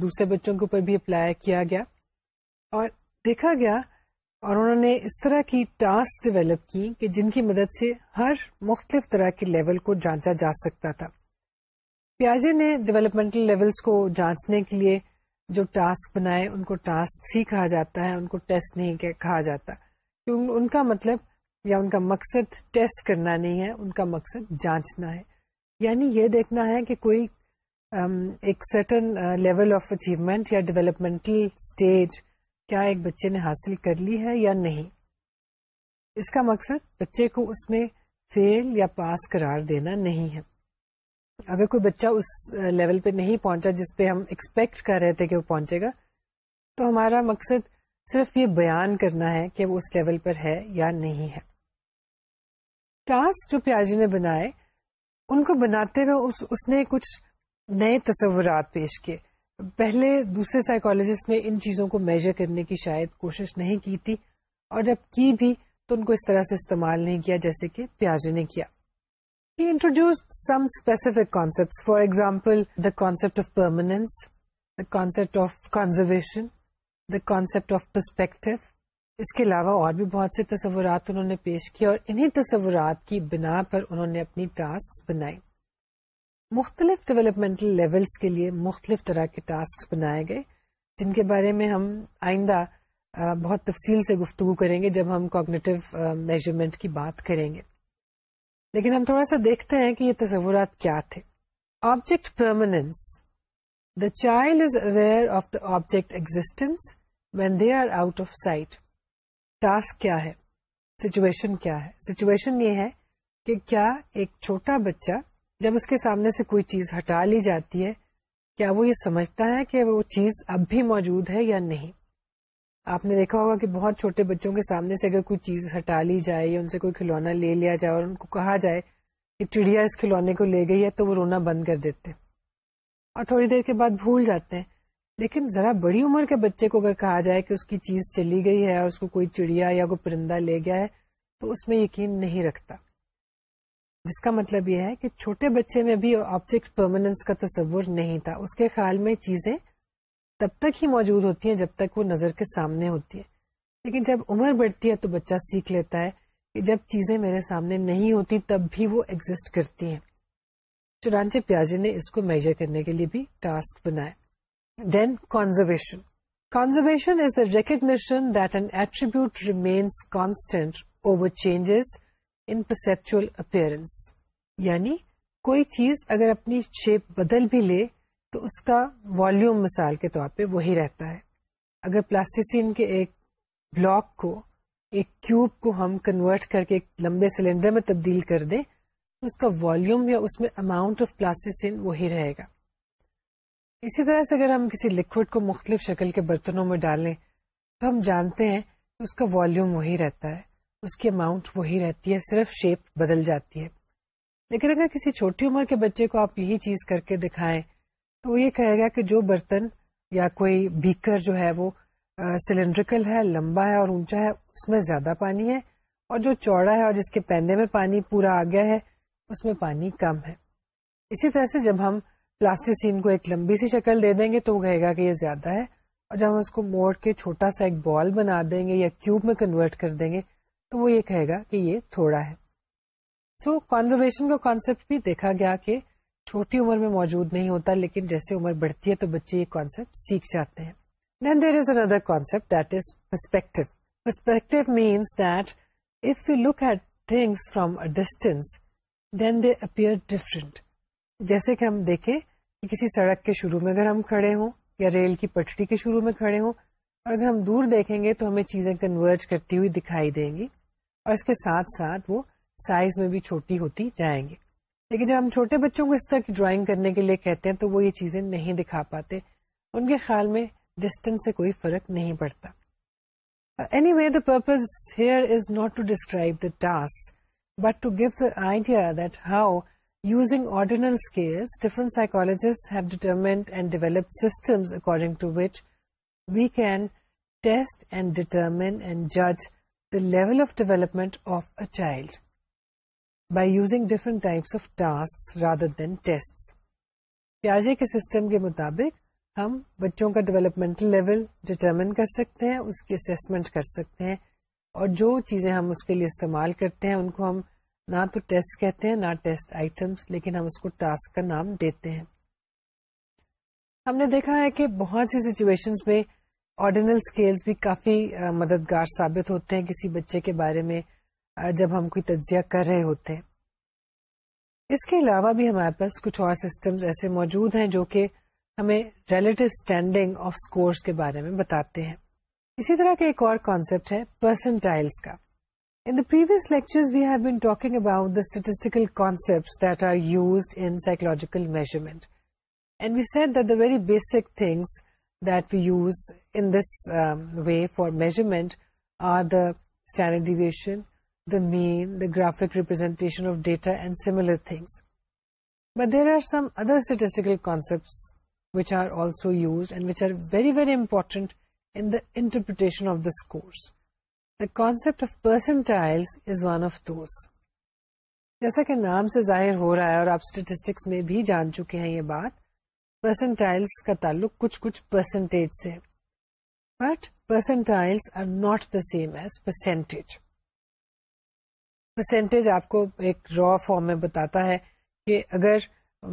Speaker 1: دوسرے بچوں کے اوپر بھی اپلائی کیا گیا اور دیکھا گیا اور انہوں نے اس طرح کی ٹاسک ڈیولپ کی کہ جن کی مدد سے ہر مختلف طرح کے لیول کو جانچا جا سکتا تھا پیاجے نے ڈیولپمنٹل لیولز کو جانچنے کے لیے جو ٹاسک بنائے ان کو ٹاسک ہی کہا جاتا ہے ان کو ٹیسٹ نہیں کہا جاتا کیونکہ ان کا مطلب یا ان کا مقصد ٹیسٹ کرنا نہیں ہے ان کا مقصد جانچنا ہے یعنی یہ دیکھنا ہے کہ کوئی ایک سرٹن لیول آف اچیومنٹ یا ڈیولپمنٹل اسٹیج کیا ایک بچے نے حاصل کر لی ہے یا نہیں اس کا مقصد بچے کو اس میں فیل یا پاس قرار دینا نہیں ہے اگر کوئی بچہ اس لیول پہ نہیں پہنچا جس پہ ہم ایکسپیکٹ کر رہے تھے کہ وہ پہنچے گا تو ہمارا مقصد صرف یہ بیان کرنا ہے کہ وہ اس لیول پر ہے یا نہیں ہے ٹاسک جو پیاجی نے بنائے ان کو بناتے ہوئے اس اس نے کچھ نئے تصورات پیش کیے پہلے دوسرے سائیکولوجسٹ نے ان چیزوں کو میجر کرنے کی شاید کوشش نہیں کی تھی اور جب کی بھی تو ان کو اس طرح سے استعمال نہیں کیا جیسے کہ پیاجے نے کیا introduce some specific concepts. For example the concept of permanence, the concept of conservation the concept of perspective اس کے علاوہ اور بھی بہت سے تصورات انہوں نے پیش کیے اور انہیں تصورات کی بنا پر انہوں نے اپنی ٹاسک بنائی مختلف ڈیولپمنٹل لیولس کے لیے مختلف طرح کے ٹاسک بنائے گئے جن کے بارے میں ہم آئندہ بہت تفصیل سے گفتگو کریں گے جب ہم کوگنیٹو میجرمنٹ کی بات کریں گے لیکن ہم تھوڑا سا دیکھتے ہیں کہ یہ تصورات کیا تھے object permanence the child is aware of the object existence when they are out of sight task کیا ہے سچویشن کیا ہے سچویشن یہ ہے کہ کیا ایک چھوٹا بچہ جب اس کے سامنے سے کوئی چیز ہٹا لی جاتی ہے کیا وہ یہ سمجھتا ہے کہ وہ چیز اب بھی موجود ہے یا نہیں آپ نے دیکھا ہوگا کہ بہت چھوٹے بچوں کے سامنے سے اگر کوئی چیز ہٹا لی جائے یا ان سے کوئی کھلونا لے لیا جائے اور ان کو کہا جائے کہ چڑیا اس کھلونے کو لے گئی ہے تو وہ رونا بند کر دیتے اور تھوڑی دیر کے بعد بھول جاتے ہیں لیکن ذرا بڑی عمر کے بچے کو اگر کہا جائے کہ اس کی چیز چلی گئی ہے اور اس کو کوئی چڑیا یا کوئی پرندہ لے گیا ہے تو اس میں یقین نہیں رکھتا جس کا مطلب یہ ہے کہ چھوٹے بچے میں بھی آبجیکٹ پرماننس کا تصور نہیں تھا اس کے خیال میں چیزیں تب تک ہی موجود ہوتی ہیں جب تک وہ نظر کے سامنے ہوتی ہیں لیکن جب عمر بڑھتی ہے تو بچہ سیکھ لیتا ہے کہ جب چیزیں میرے سامنے نہیں ہوتی تب بھی وہ ایگزٹ کرتی ہیں چنانچہ پیازے نے اس کو میجر کرنے کے لیے بھی ٹاسک بنایا then conservation conservation is the recognition that an attribute remains constant over changes in perceptual appearance یعنی کوئی چیز اگر اپنی شیپ بدل بھی لے تو اس کا والیوم مثال کے طور پہ وہی رہتا ہے اگر پلاسٹیسین کے ایک بلاک کو ایک کیوب کو ہم کنورٹ کر کے ایک لمبے سلینڈر میں تبدیل کر دیں تو اس کا والیوم یا اس میں اماؤنٹ آف پلاسٹیسین وہی رہے گا اسی طرح سے اگر ہم کسی لکوڈ کو مختلف شکل کے برتنوں میں ڈالیں تو ہم جانتے ہیں کہ اس کا والیوم وہی رہتا ہے اس کی اماؤنٹ وہی رہتی ہے صرف شیپ بدل جاتی ہے لیکن اگر کسی چھوٹی عمر کے بچے کو آپ یہی چیز کر کے دکھائیں تو یہ کہے گا کہ جو برتن یا کوئی بیکر جو ہے وہ سلینڈریکل ہے لمبا ہے اور اونچا ہے اس میں زیادہ پانی ہے اور جو چوڑا ہے اور جس کے پینے میں پانی پورا آ گیا ہے اس میں پانی کم ہے اسی طرح سے جب ہم پلاسٹیسین کو ایک لمبی سی شکل دے دیں گے تو وہ کہے گا کہ یہ زیادہ ہے اور جب ہم اس کو موڑ کے چھوٹا سا ایک بال بنا دیں گے یا کیوب میں کنورٹ کر دیں گے تو وہ یہ کہے گا کہ یہ تھوڑا ہے so, کنزرویشن کا کانسیپٹ بھی دیکھا گیا کہ چھوٹی عمر میں موجود نہیں ہوتا لیکن جیسے عمر بڑھتی ہے تو بچے یہ کانسپٹ سیکھ جاتے ہیں then there is another that is perspective perspective means that if you look at things from different جیسے کہ ہم دیکھیں کہ کسی سڑک کے شروع میں اگر ہم کھڑے ہوں یا ریل کی پٹری کے شروع میں کھڑے ہوں اور اگر ہم دور دیکھیں گے تو ہمیں چیزیں کنورج کرتی ہوئی دکھائی دیں گی اور اس کے ساتھ ساتھ وہ سائز میں بھی چھوٹی ہوتی جائیں گے لیکن جب ہم چھوٹے بچوں کو اس طرح کی ڈرائنگ کرنے کے لیے کہتے ہیں تو وہ یہ چیزیں نہیں دکھا پاتے ان کے خیال میں ڈسٹینس سے کوئی فرق نہیں پڑتا any way the purpose here is not to describe the task but to give idea that how using ordinal have determined and develop سیسٹمز according we can test and جج the level of development of child by using different of task پیاجے کے system کے مطابق ہم بچوں کا developmental level determine کر سکتے ہیں اس کی اسمنٹ کر سکتے ہیں اور جو چیزیں ہم اس کے لیے استعمال کرتے ہیں ان کو ہم نہ تو ٹیسٹ کہتے ہیں نہ ٹیسٹ آئٹمس لیکن ہم اس کو ٹاسک کا نام دیتے ہیں ہم نے دیکھا ہے کہ بہت سی سچویشن میں آرڈینل اسکیلس بھی کافی مددگار ثابت ہوتے ہیں کسی بچے کے بارے میں جب ہم کوئی تجزیہ کر رہے ہوتے ہیں اس کے علاوہ بھی ہمارے پاس کچھ اور سسٹمز ایسے موجود ہیں جو کہ ہمیں ریلیٹو اسٹینڈنگ آف اسکورس کے بارے میں بتاتے ہیں اسی طرح کے ایک اور کانسیپٹ ہے پرسنٹائلس کا in the previous lecture we have been talking about the statistical concept that are used in psychological measurement and we set that the very basic things that we use in this way for measurement are the standard deviation mean the graphic representation of data and similar things but there are some very, use and which are very very the this the concept of percentiles is one of those. جیسا کہ نام سے ظاہر ہو رہا ہے اور آپ statistics میں بھی جان چکے ہیں یہ بات پرسنٹائلس کا تعلق کچھ کچھ پرسنٹیج سے but percentiles are not the same as percentage percentage آپ کو ایک را فارم میں بتاتا ہے کہ اگر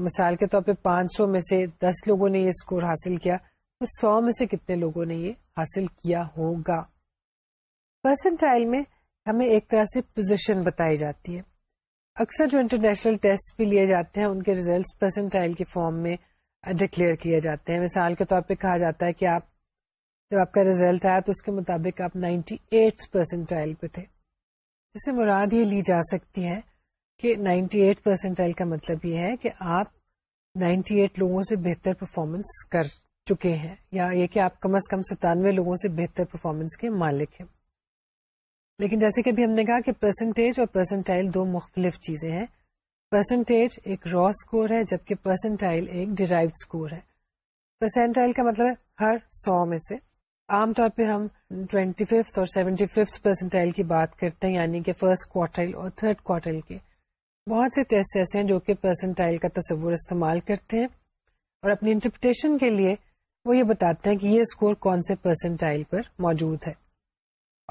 Speaker 1: مثال کے طور پہ پانچ سو میں سے دس لوگوں نے یہ اسکور حاصل کیا تو سو میں سے کتنے لوگوں نے یہ حاصل کیا ہوگا پرسنٹائل میں ہمیں ایک طرح سے پوزیشن بتائی جاتی ہے اکثر جو انٹرنیشنل ٹیسٹ بھی لیے جاتے ہیں ان کے ریزلٹس پرسنٹائل کے فارم میں ڈکلیئر کیے جاتے ہیں مثال کے طور پہ کہا جاتا ہے کہ آپ جب آپ کا ریزلٹ آیا تو اس کے مطابق آپ نائنٹی ایٹ پرسنٹائل پہ تھے جس سے مراد یہ لی جا سکتی ہے کہ نائنٹی ایٹ پرسینٹائل کا مطلب یہ ہے کہ آپ نائنٹی ایٹ لوگوں سے بہتر پرفارمنس کر چکے ہیں یا یہ کہ آپ کم از کم ستانوے لوگوں سے بہتر پرفارمنس کے مالک ہیں لیکن جیسے کہ ابھی ہم نے کہا کہ پرسنٹیج اور پرسنٹائل دو مختلف چیزیں ہیں پرسنٹیج ایک را اسکور ہے جبکہ پرسنٹائل ایک ڈیرائیو اسکور ہے پرسنٹائل کا مطلب ہے ہر سو میں سے عام طور پہ ہم 25th ففتھ اور سیونٹی ففتھ کی بات کرتے ہیں یعنی کہ فرسٹ کوارٹائل اور تھرڈ کوارٹائل کے بہت سے ٹیسٹ ایسے ہیں جو کہ پرسنٹائل کا تصور استعمال کرتے ہیں اور اپنی انٹرپٹیشن کے لیے وہ یہ بتاتے ہیں کہ یہ اسکور کون سے پرسنٹائل پر موجود ہے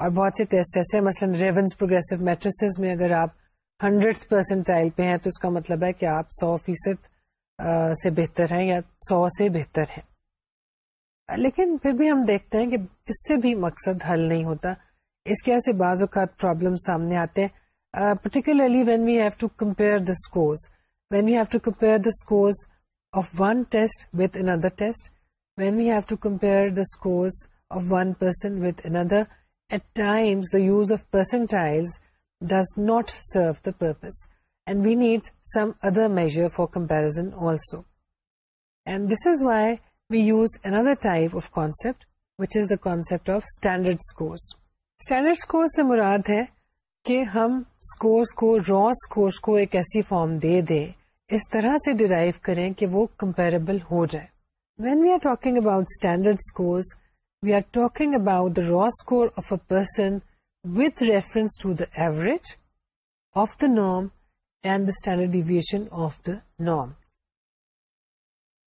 Speaker 1: اور بہت سے ٹیسٹ ایسے ہیں مثلاً ریونس پروگرسو میٹرسز میں اگر آپ ہنڈریڈ پرسنٹائل پہ ہیں تو اس کا مطلب ہے کہ آپ سو فیصد سے بہتر ہیں یا سو سے بہتر ہیں لیکن پھر بھی ہم دیکھتے ہیں کہ اس سے بھی مقصد حل نہیں ہوتا اس کے ایسے بعض اوقات پرابلم سامنے آتے ہیں particularly when we have to compare the scores when we have to compare the of one test with another test when we have to compare the scores of one person with another at times the use of percentiles does not serve the purpose and we need some other measure for comparison also and this is why سے مراد ہے کہ ہم scores کو راسکور ایک ایسی form دے دے اس طرح سے ڈیرائیو کریں کہ وہ کمپیربل ہو جائے when we are talking about standard score we are talking about raw score of a person with reference to the average of the norm and the other of the norm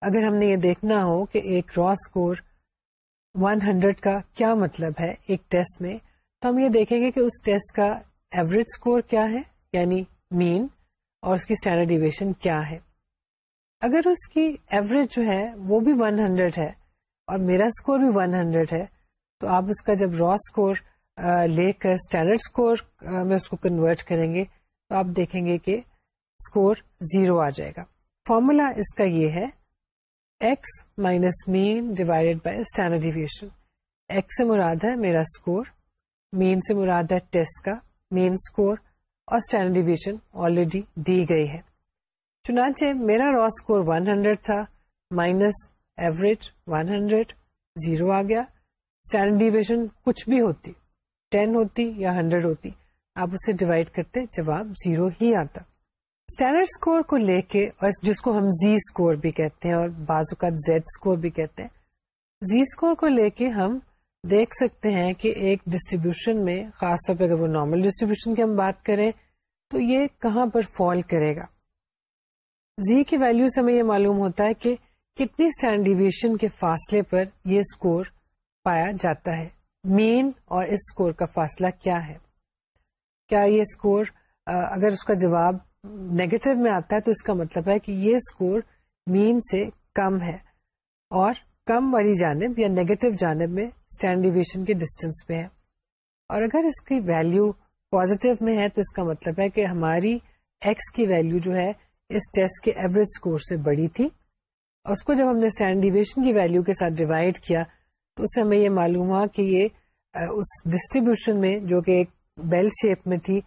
Speaker 1: اگر ہم نے یہ دیکھنا ہو کہ ایک را اسکور 100 کا کیا مطلب ہے ایک ٹیسٹ میں تو ہم یہ دیکھیں گے کہ اس ٹیسٹ کا ایوریج اسکور کیا ہے یعنی مین اور اس کی اسٹینڈرڈ ایویشن کیا ہے اگر اس کی ایوریج جو ہے وہ بھی 100 ہنڈریڈ ہے اور میرا اسکور بھی 100 ہنڈریڈ ہے تو آپ اس کا جب را اسکور لے کر اسٹینڈرڈ اسکور میں اس کو کنورٹ کریں گے تو آپ دیکھیں گے کہ اسکور زیرو آ جائے گا فارمولا اس کا یہ ہے X minus mean divided by standard deviation X سے مراد ہے میرا اسکور مین سے مراد ہے ٹیسٹ کا مین اسکور اور اسٹینڈرڈ ڈیویژن آلریڈی دی گئی ہے چنانچہ میرا را اسکور 100 تھا مائنس ایوریج 100 ہنڈریڈ زیرو آ گیا اسٹینڈرڈ ڈیویژن کچھ بھی ہوتی 10 ہوتی یا 100 ہوتی آپ اسے ڈیوائڈ کرتے جواب زیرو ہی آتا اسٹینڈرڈ اسکور کو لے کے اور جس کو ہم زی اسکور بھی کہتے ہیں اور بعض اوقات زیڈ اسکور بھی کہتے ہیں زی اسکور کو لے کے ہم دیکھ سکتے ہیں کہ ایک ڈسٹریبیوشن میں خاص طور پہ اگر وہ نارمل ڈسٹریبیوشن کی ہم بات کریں تو یہ کہاں پر فال کرے گا زی کی ویلو ہمیں یہ معلوم ہوتا ہے کہ کتنی ڈیویشن کے فاصلے پر یہ اسکور پایا جاتا ہے مین اور اس اسکور کا فاصلہ کیا ہے کیا یہ اسکور اگر اس کا جواب نیگیٹو میں آتا ہے تو اس کا مطلب ہے کہ یہ اسکور مین سے کم ہے اور کم والی جانب یا نیگیٹو جانب میں اسٹینڈ ڈیویشن کے ڈسٹینس پہ ہے اور اگر اس کی ویلو پوزیٹو میں ہے تو اس کا مطلب ہے کہ ہماری ایکس کی ویلو جو ہے اس ٹیسٹ کے ایوریج اسکور سے بڑی تھی اور اس کو جب ہم نے اسٹینڈ ڈیویشن کی ویلو کے ساتھ ڈیوائڈ کیا تو اس سے ہمیں یہ معلوم ہوا کہ یہ اس ڈسٹریبیوشن میں جو کہ ایک بیل شیپ میں تھی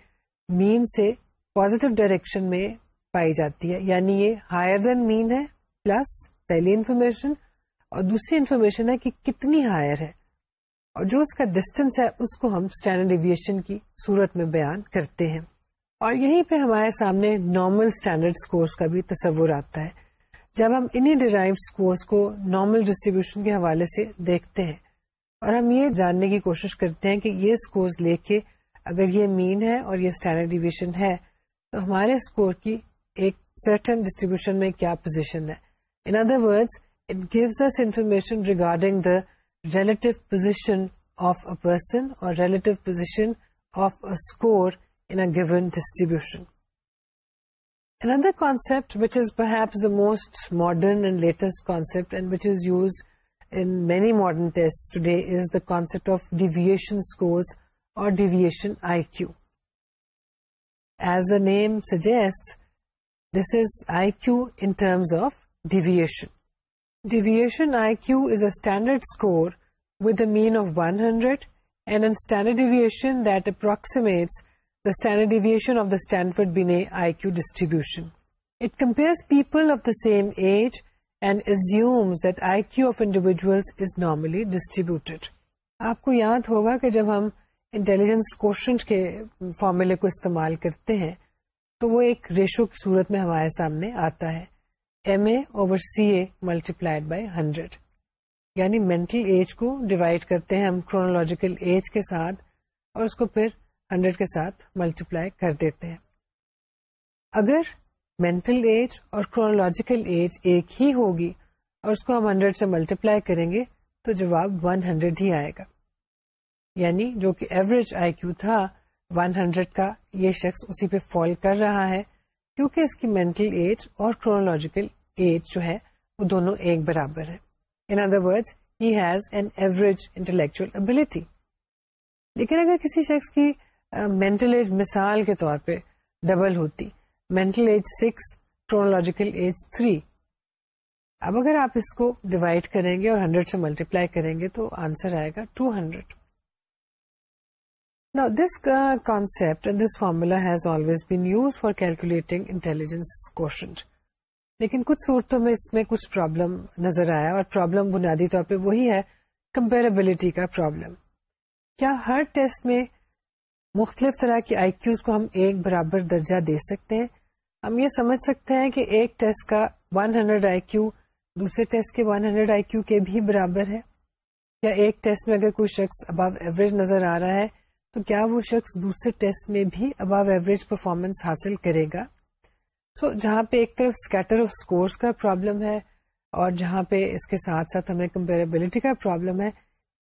Speaker 1: مین سے پازیٹو ڈائریکشن میں پائی جاتی ہے یعنی یہ ہائر دین مین ہے پلس پہلی انفارمیشن اور دوسری انفارمیشن ہے کہ کتنی ہائر ہے اور جو اس کا ڈسٹینس ہے اس کو ہم اسٹینڈرڈ ایویشن کی صورت میں بیان کرتے ہیں اور یہیں پہ ہمارے سامنے نارمل اسٹینڈرڈ اسکورس کا بھی تصور آتا ہے جب ہم انہیں ڈیرائیو اسکورس کو نارمل ڈسٹریبیوشن کے حوالے سے دیکھتے ہیں اور ہم یہ جاننے کی کوشش کرتے ہیں کہ یہ اسکورس لے کے اگر یہ مین ہے اور یہ اسٹینڈرڈ ایویشن ہے تو ہمارے اسکور کی ایک سرٹن ڈسٹریبیوشن میں کیا پوزیشن ہے in other word it gives us information regarding the relative position most a and latest concept and which is use in many tests test today is concept of deviation اور deviation I Q people of the same age and ایزیومجل is normally distributed آپ کو یاد ہوگا کہ جب ہم intelligence question کے فارمولے کو استعمال کرتے ہیں تو وہ ایک ریشو کی صورت میں ہمارے سامنے آتا ہے M A over C A multiplied by hundred یعنی مینٹل ایج کو ڈیوائڈ کرتے ہیں ہم کرونالوجیکل ایج کے ساتھ اور اس کو پھر ہنڈریڈ کے ساتھ ملٹیپلائی کر دیتے ہیں اگر مینٹل ایج اور کرونالوجیکل ایج ایک ہی ہوگی اور اس کو ہم ہنڈریڈ سے ملٹیپلائی کریں گے تو جواب ون ہنڈریڈ ہی آئے گا یعنی جو کہ ایوریج آئی کیو تھا 100 کا یہ شخص اسی پہ فال کر رہا ہے کیونکہ اس کی مینٹل ایج اور کرونالوجیکل ایج جو ہے وہ دونوں ایک برابر ہے in other word has an average intellectual ability لیکن اگر کسی شخص کی مینٹل ایج مثال کے طور پہ ڈبل ہوتی mental age six chronological age three اب اگر آپ اس کو ڈیوائڈ کریں گے اور ہنڈریڈ سے ملٹیپلائی کریں گے تو آنسر آئے گا two hundred Now, this this uh, concept and formula has always been used for calculating intelligence quotient. لیکن کچھ صورتوں میں اس میں کچھ پرابلم نظر آیا اور پرابلم بنیادی طور پہ وہی ہے کمپیریبلٹی کا پرابلم کیا ہر ٹیسٹ میں مختلف طرح کی آئی کیوز کو ہم ایک برابر درجہ دے سکتے ہیں ہم یہ سمجھ سکتے ہیں کہ ایک ٹیسٹ کا 100 ہنڈریڈ آئی کیو دوسرے ٹیسٹ کے 100 ہنڈریڈ آئی کیو کے بھی برابر ہے یا ایک ٹیسٹ میں اگر کوئی شخص ابو ایوریج نظر آ رہا ہے تو کیا وہ شخص دوسرے ٹیسٹ میں بھی ابو ایوریج پرفارمنس حاصل کرے گا سو so, جہاں پہ ایک طرف اسکیٹر آف اسکورس کا پرابلم ہے اور جہاں پہ اس کے ساتھ ساتھ ہمیں کمپیریبلٹی کا پرابلم ہے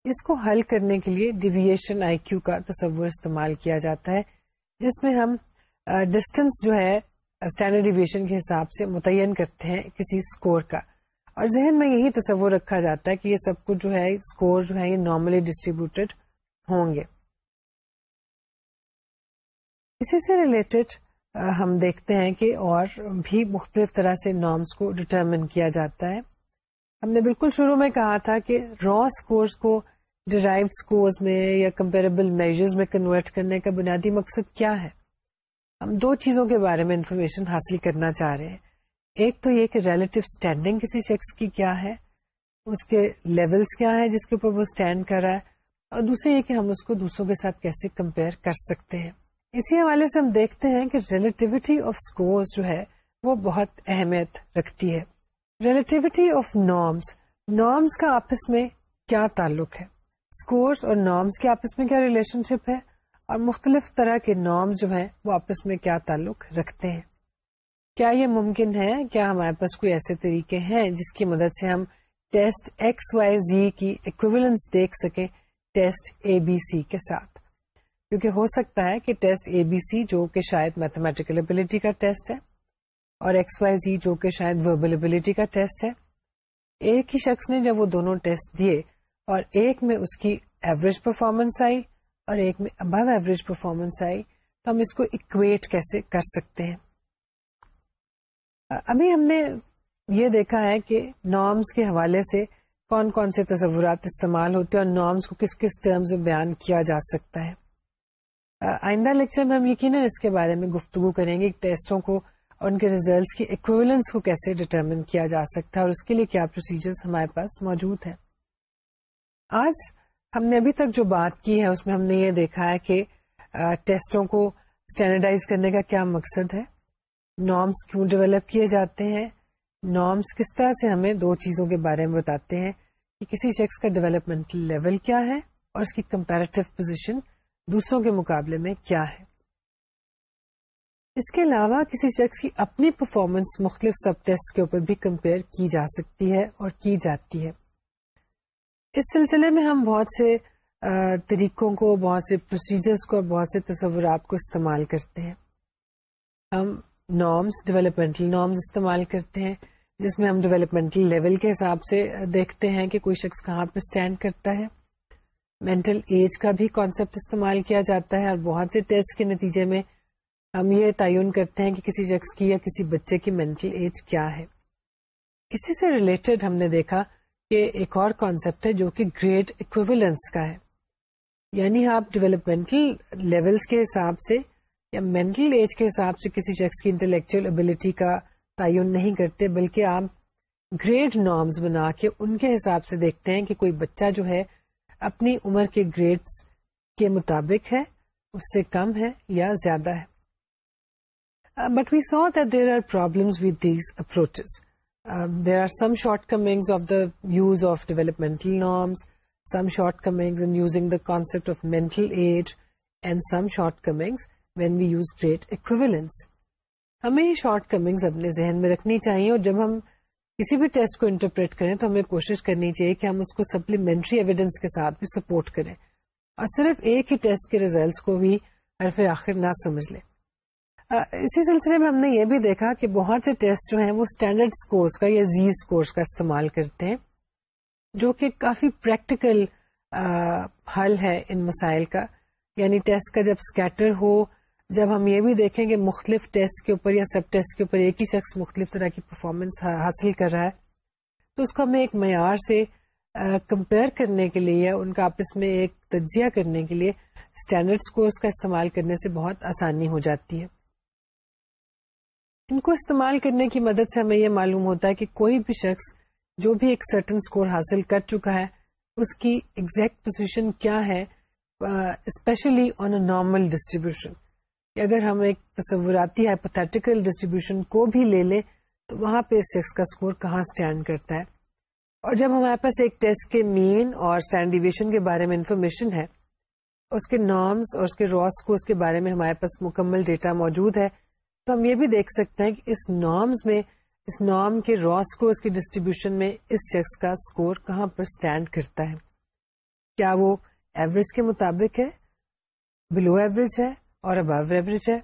Speaker 1: اس کو حل کرنے کے لیے ڈیویشن آئی کیو کا تصور استعمال کیا جاتا ہے جس میں ہم ڈسٹینس جو ہے اسٹینڈرڈ ڈیویشن کے حساب سے متعین کرتے ہیں کسی اسکور کا اور ذہن میں یہی تصور رکھا جاتا ہے کہ یہ سب کچھ جو ہے اسکور جو ہے یہ نارملی ڈسٹریبیوٹیڈ ہوں گے اسی سے ریلیٹڈ ہم دیکھتے ہیں کہ اور بھی مختلف طرح سے نارمس کو ڈٹرمن کیا جاتا ہے ہم نے بالکل شروع میں کہا تھا کہ را اسکورس کو ڈرائیو اسکورس میں یا کمپیریبل میجرز میں کنورٹ کرنے کا بنیادی مقصد کیا ہے ہم دو چیزوں کے بارے میں انفارمیشن حاصل کرنا چاہ رہے ہیں ایک تو یہ کہ ریلیٹو اسٹینڈنگ کسی شخص کی کیا ہے اس کے لیولس کیا ہے جس کے اوپر وہ اسٹینڈ کر رہا ہے اور دوسرے یہ کہ ہم اس کو دوسروں کے ساتھ کیسے کمپیئر کر سکتے ہیں اسی حوالے سے ہم دیکھتے ہیں کہ ریلیٹیوٹی آف اسکورس جو ہے وہ بہت اہمیت رکھتی ہے ریلیٹیوٹی آف نارمس نارمس کا آپس میں کیا تعلق ہے اسکورس اور نارمس کے آپس میں کیا ریلیشن شپ ہے اور مختلف طرح کے نارمس جو ہیں وہ آپس میں کیا تعلق رکھتے ہیں کیا یہ ممکن ہے کیا ہمارے پاس کوئی ایسے طریقے ہیں جس کی مدد سے ہم ٹیسٹ ایکس وائی زی کی اکویبلینس دیکھ سکیں ٹیسٹ اے بی سی کے ساتھ کیونکہ ہو سکتا ہے کہ ٹیسٹ اے بی سی جو کہ شاید میتھمیٹیکل ابلیٹی کا ٹیسٹ ہے اور ایکس وائی زی جو کہ شاید وربل کا ٹیسٹ ہے ایک ہی شخص نے جب وہ دونوں ٹیسٹ دیے اور ایک میں اس کی ایوریج پرفارمنس آئی اور ایک میں ابو ایوریج پرفارمنس آئی تو ہم اس کو اکویٹ کیسے کر سکتے ہیں ابھی ہم نے یہ دیکھا ہے کہ نارمس کے حوالے سے کون کون سے تصورات استعمال ہوتے ہیں اور نارمس کو کس کس ٹرمز میں بیان کیا جا سکتا ہے آئندہ لیکچر میں ہم یقیناً اس کے بارے میں گفتگو کریں گے ٹیسٹوں کو اور ان کے ریزلٹس کی ایکویلنس کو کیسے ڈٹرمن کیا جا سکتا ہے اور اس کے لیے کیا پروسیجرز ہمارے پاس موجود ہیں آج ہم نے ابھی تک جو بات کی ہے اس میں ہم نے یہ دیکھا ہے کہ ٹیسٹوں کو اسٹینڈرڈائز کرنے کا کیا مقصد ہے نارمس کیوں ڈیولپ کیے جاتے ہیں نارمس کس طرح سے ہمیں دو چیزوں کے بارے میں بتاتے ہیں کہ کسی شخص کا ڈیولپمنٹ لیول کیا ہے اور اس کی کمپیریٹو پوزیشن دوسروں کے مقابلے میں کیا ہے اس کے علاوہ کسی شخص کی اپنی پرفارمنس مختلف سب ٹیسٹ کے اوپر بھی کمپیئر کی جا سکتی ہے اور کی جاتی ہے اس سلسلے میں ہم بہت سے طریقوں کو بہت سے پروسیجرس کو اور بہت سے تصورات کو استعمال کرتے ہیں ہم نارمس ڈیولپمنٹل نارمز استعمال کرتے ہیں جس میں ہم ڈیولپمنٹل لیول کے حساب سے دیکھتے ہیں کہ کوئی شخص کہاں پہ اسٹینڈ کرتا ہے مینٹل ایج کا بھی کانسیپٹ استعمال کیا جاتا ہے اور بہت سے ٹیسٹ کے نتیجے میں ہم یہ تعین کرتے ہیں کہ کسی شخص کی یا کسی بچے کی مینٹل ایج کیا ہے اسی سے ریلیٹڈ ہم نے دیکھا کہ ایک اور کانسیپٹ ہے جو کہ گریڈ اکویولنس کا ہے یعنی آپ ڈیولپمنٹل لیولس کے حساب سے یا مینٹل ایج کے حساب سے کسی شخص کی انٹلیکچوئل ابلٹی کا تعین نہیں کرتے بلکہ آپ گریڈ نارمز بنا کے ان کے حساب سے دیکھتے ہیں کہ کوئی بچہ جو ہے اپنی عمر کے گریڈز کے مطابق ہے اس سے کم ہے یا زیادہ ہے but we saw that there are problem there are some shortcoming of the use of developmental norms some shortcoming the concept of mental age and some shortcomings when we use grade equivalents ہمیں یہ short comings اپنے ذہن میں رکھنی چاہیے اور جب ہم کسی بھی ٹیسٹ کو انٹرپریٹ کریں تو ہمیں کوشش کرنی چاہیے کہ ہم اس کو سپلیمنٹری ایویڈینس کے ساتھ بھی سپورٹ کریں اور صرف ایک ہی ٹیسٹ کے ریزلٹس کو بھی حرف آخر نہ سمجھ لیں اسی سلسلے میں ہم نے یہ بھی دیکھا کہ بہت سے ٹیسٹ جو ہیں وہ اسٹینڈرڈ اسکورس کا یا زی اسکورس کا استعمال کرتے ہیں جو کہ کافی پریکٹیکل حل ہے ان مسائل کا یعنی ٹیسٹ کا جب اسکیٹر ہو جب ہم یہ بھی دیکھیں کہ مختلف ٹیسٹ کے اوپر یا سب ٹیسٹ کے اوپر ایک ہی شخص مختلف طرح کی پرفارمنس حاصل کر رہا ہے تو اس کو ہمیں ایک معیار سے کمپیئر کرنے کے لیے یا ان کا آپس میں ایک تجزیہ کرنے کے لیے اسٹینڈرڈ کو اس کا استعمال کرنے سے بہت آسانی ہو جاتی ہے ان کو استعمال کرنے کی مدد سے ہمیں یہ معلوم ہوتا ہے کہ کوئی بھی شخص جو بھی ایک سرٹن اسکور حاصل کر چکا ہے اس کی ایگزیکٹ پوزیشن کیا ہے especially on a normal distribution کہ اگر ہم ایک تصوراتی ہائپوتھیٹیکل ڈسٹریبیوشن کو بھی لے لیں تو وہاں پہ اس کا اسکور کہاں اسٹینڈ کرتا ہے اور جب ہمارے پاس ایک ٹیسٹ کے مین اور اسٹینڈیشن کے بارے میں انفارمیشن ہے اس کے نارمس اور اس کے را کو اس کے بارے میں ہمارے پاس مکمل ڈیٹا موجود ہے تو ہم یہ بھی دیکھ سکتے ہیں کہ اس نارمز میں اس نارم کے را کو اس کے ڈسٹریبیوشن میں اس شخص کا اسکور کہاں پر اسٹینڈ کرتا ہے کیا وہ ایوریج کے مطابق ہے بلو ایوریج ہے اور ابو ایوریج ہے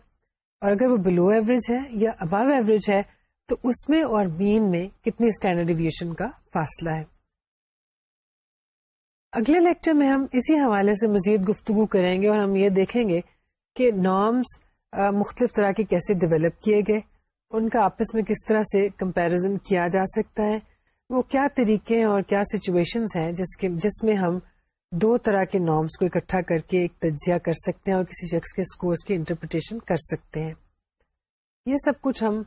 Speaker 1: اور اگر وہ بلو ایوریج ہے یا ابو ایوریج ہے تو اس میں اور مین میں کتنی اسٹینڈرڈ ایویشن کا فاصلہ ہے اگلے لیکچر میں ہم اسی حوالے سے مزید گفتگو کریں گے اور ہم یہ دیکھیں گے کہ نارمس مختلف طرح کے کیسے ڈیولپ کیے گئے ان کا آپس میں کس طرح سے کمپیرزن کیا جا سکتا ہے وہ کیا طریقے اور کیا سچویشنز ہیں جس کے جس میں ہم دو طرح کے نارمس کو اکٹھا کر کے ایک تجزیہ کر سکتے ہیں اور کسی شخص کے اسکورس کی انٹرپریٹیشن کر سکتے ہیں یہ سب کچھ ہم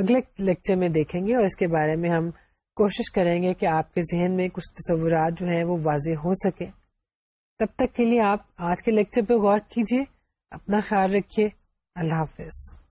Speaker 1: اگلے لیکچر میں دیکھیں گے اور اس کے بارے میں ہم کوشش کریں گے کہ آپ کے ذہن میں کچھ تصورات جو ہیں وہ واضح ہو سکے تب تک کے لیے آپ آج کے لیکچر پہ غور کیجیے اپنا خیال رکھیے اللہ حافظ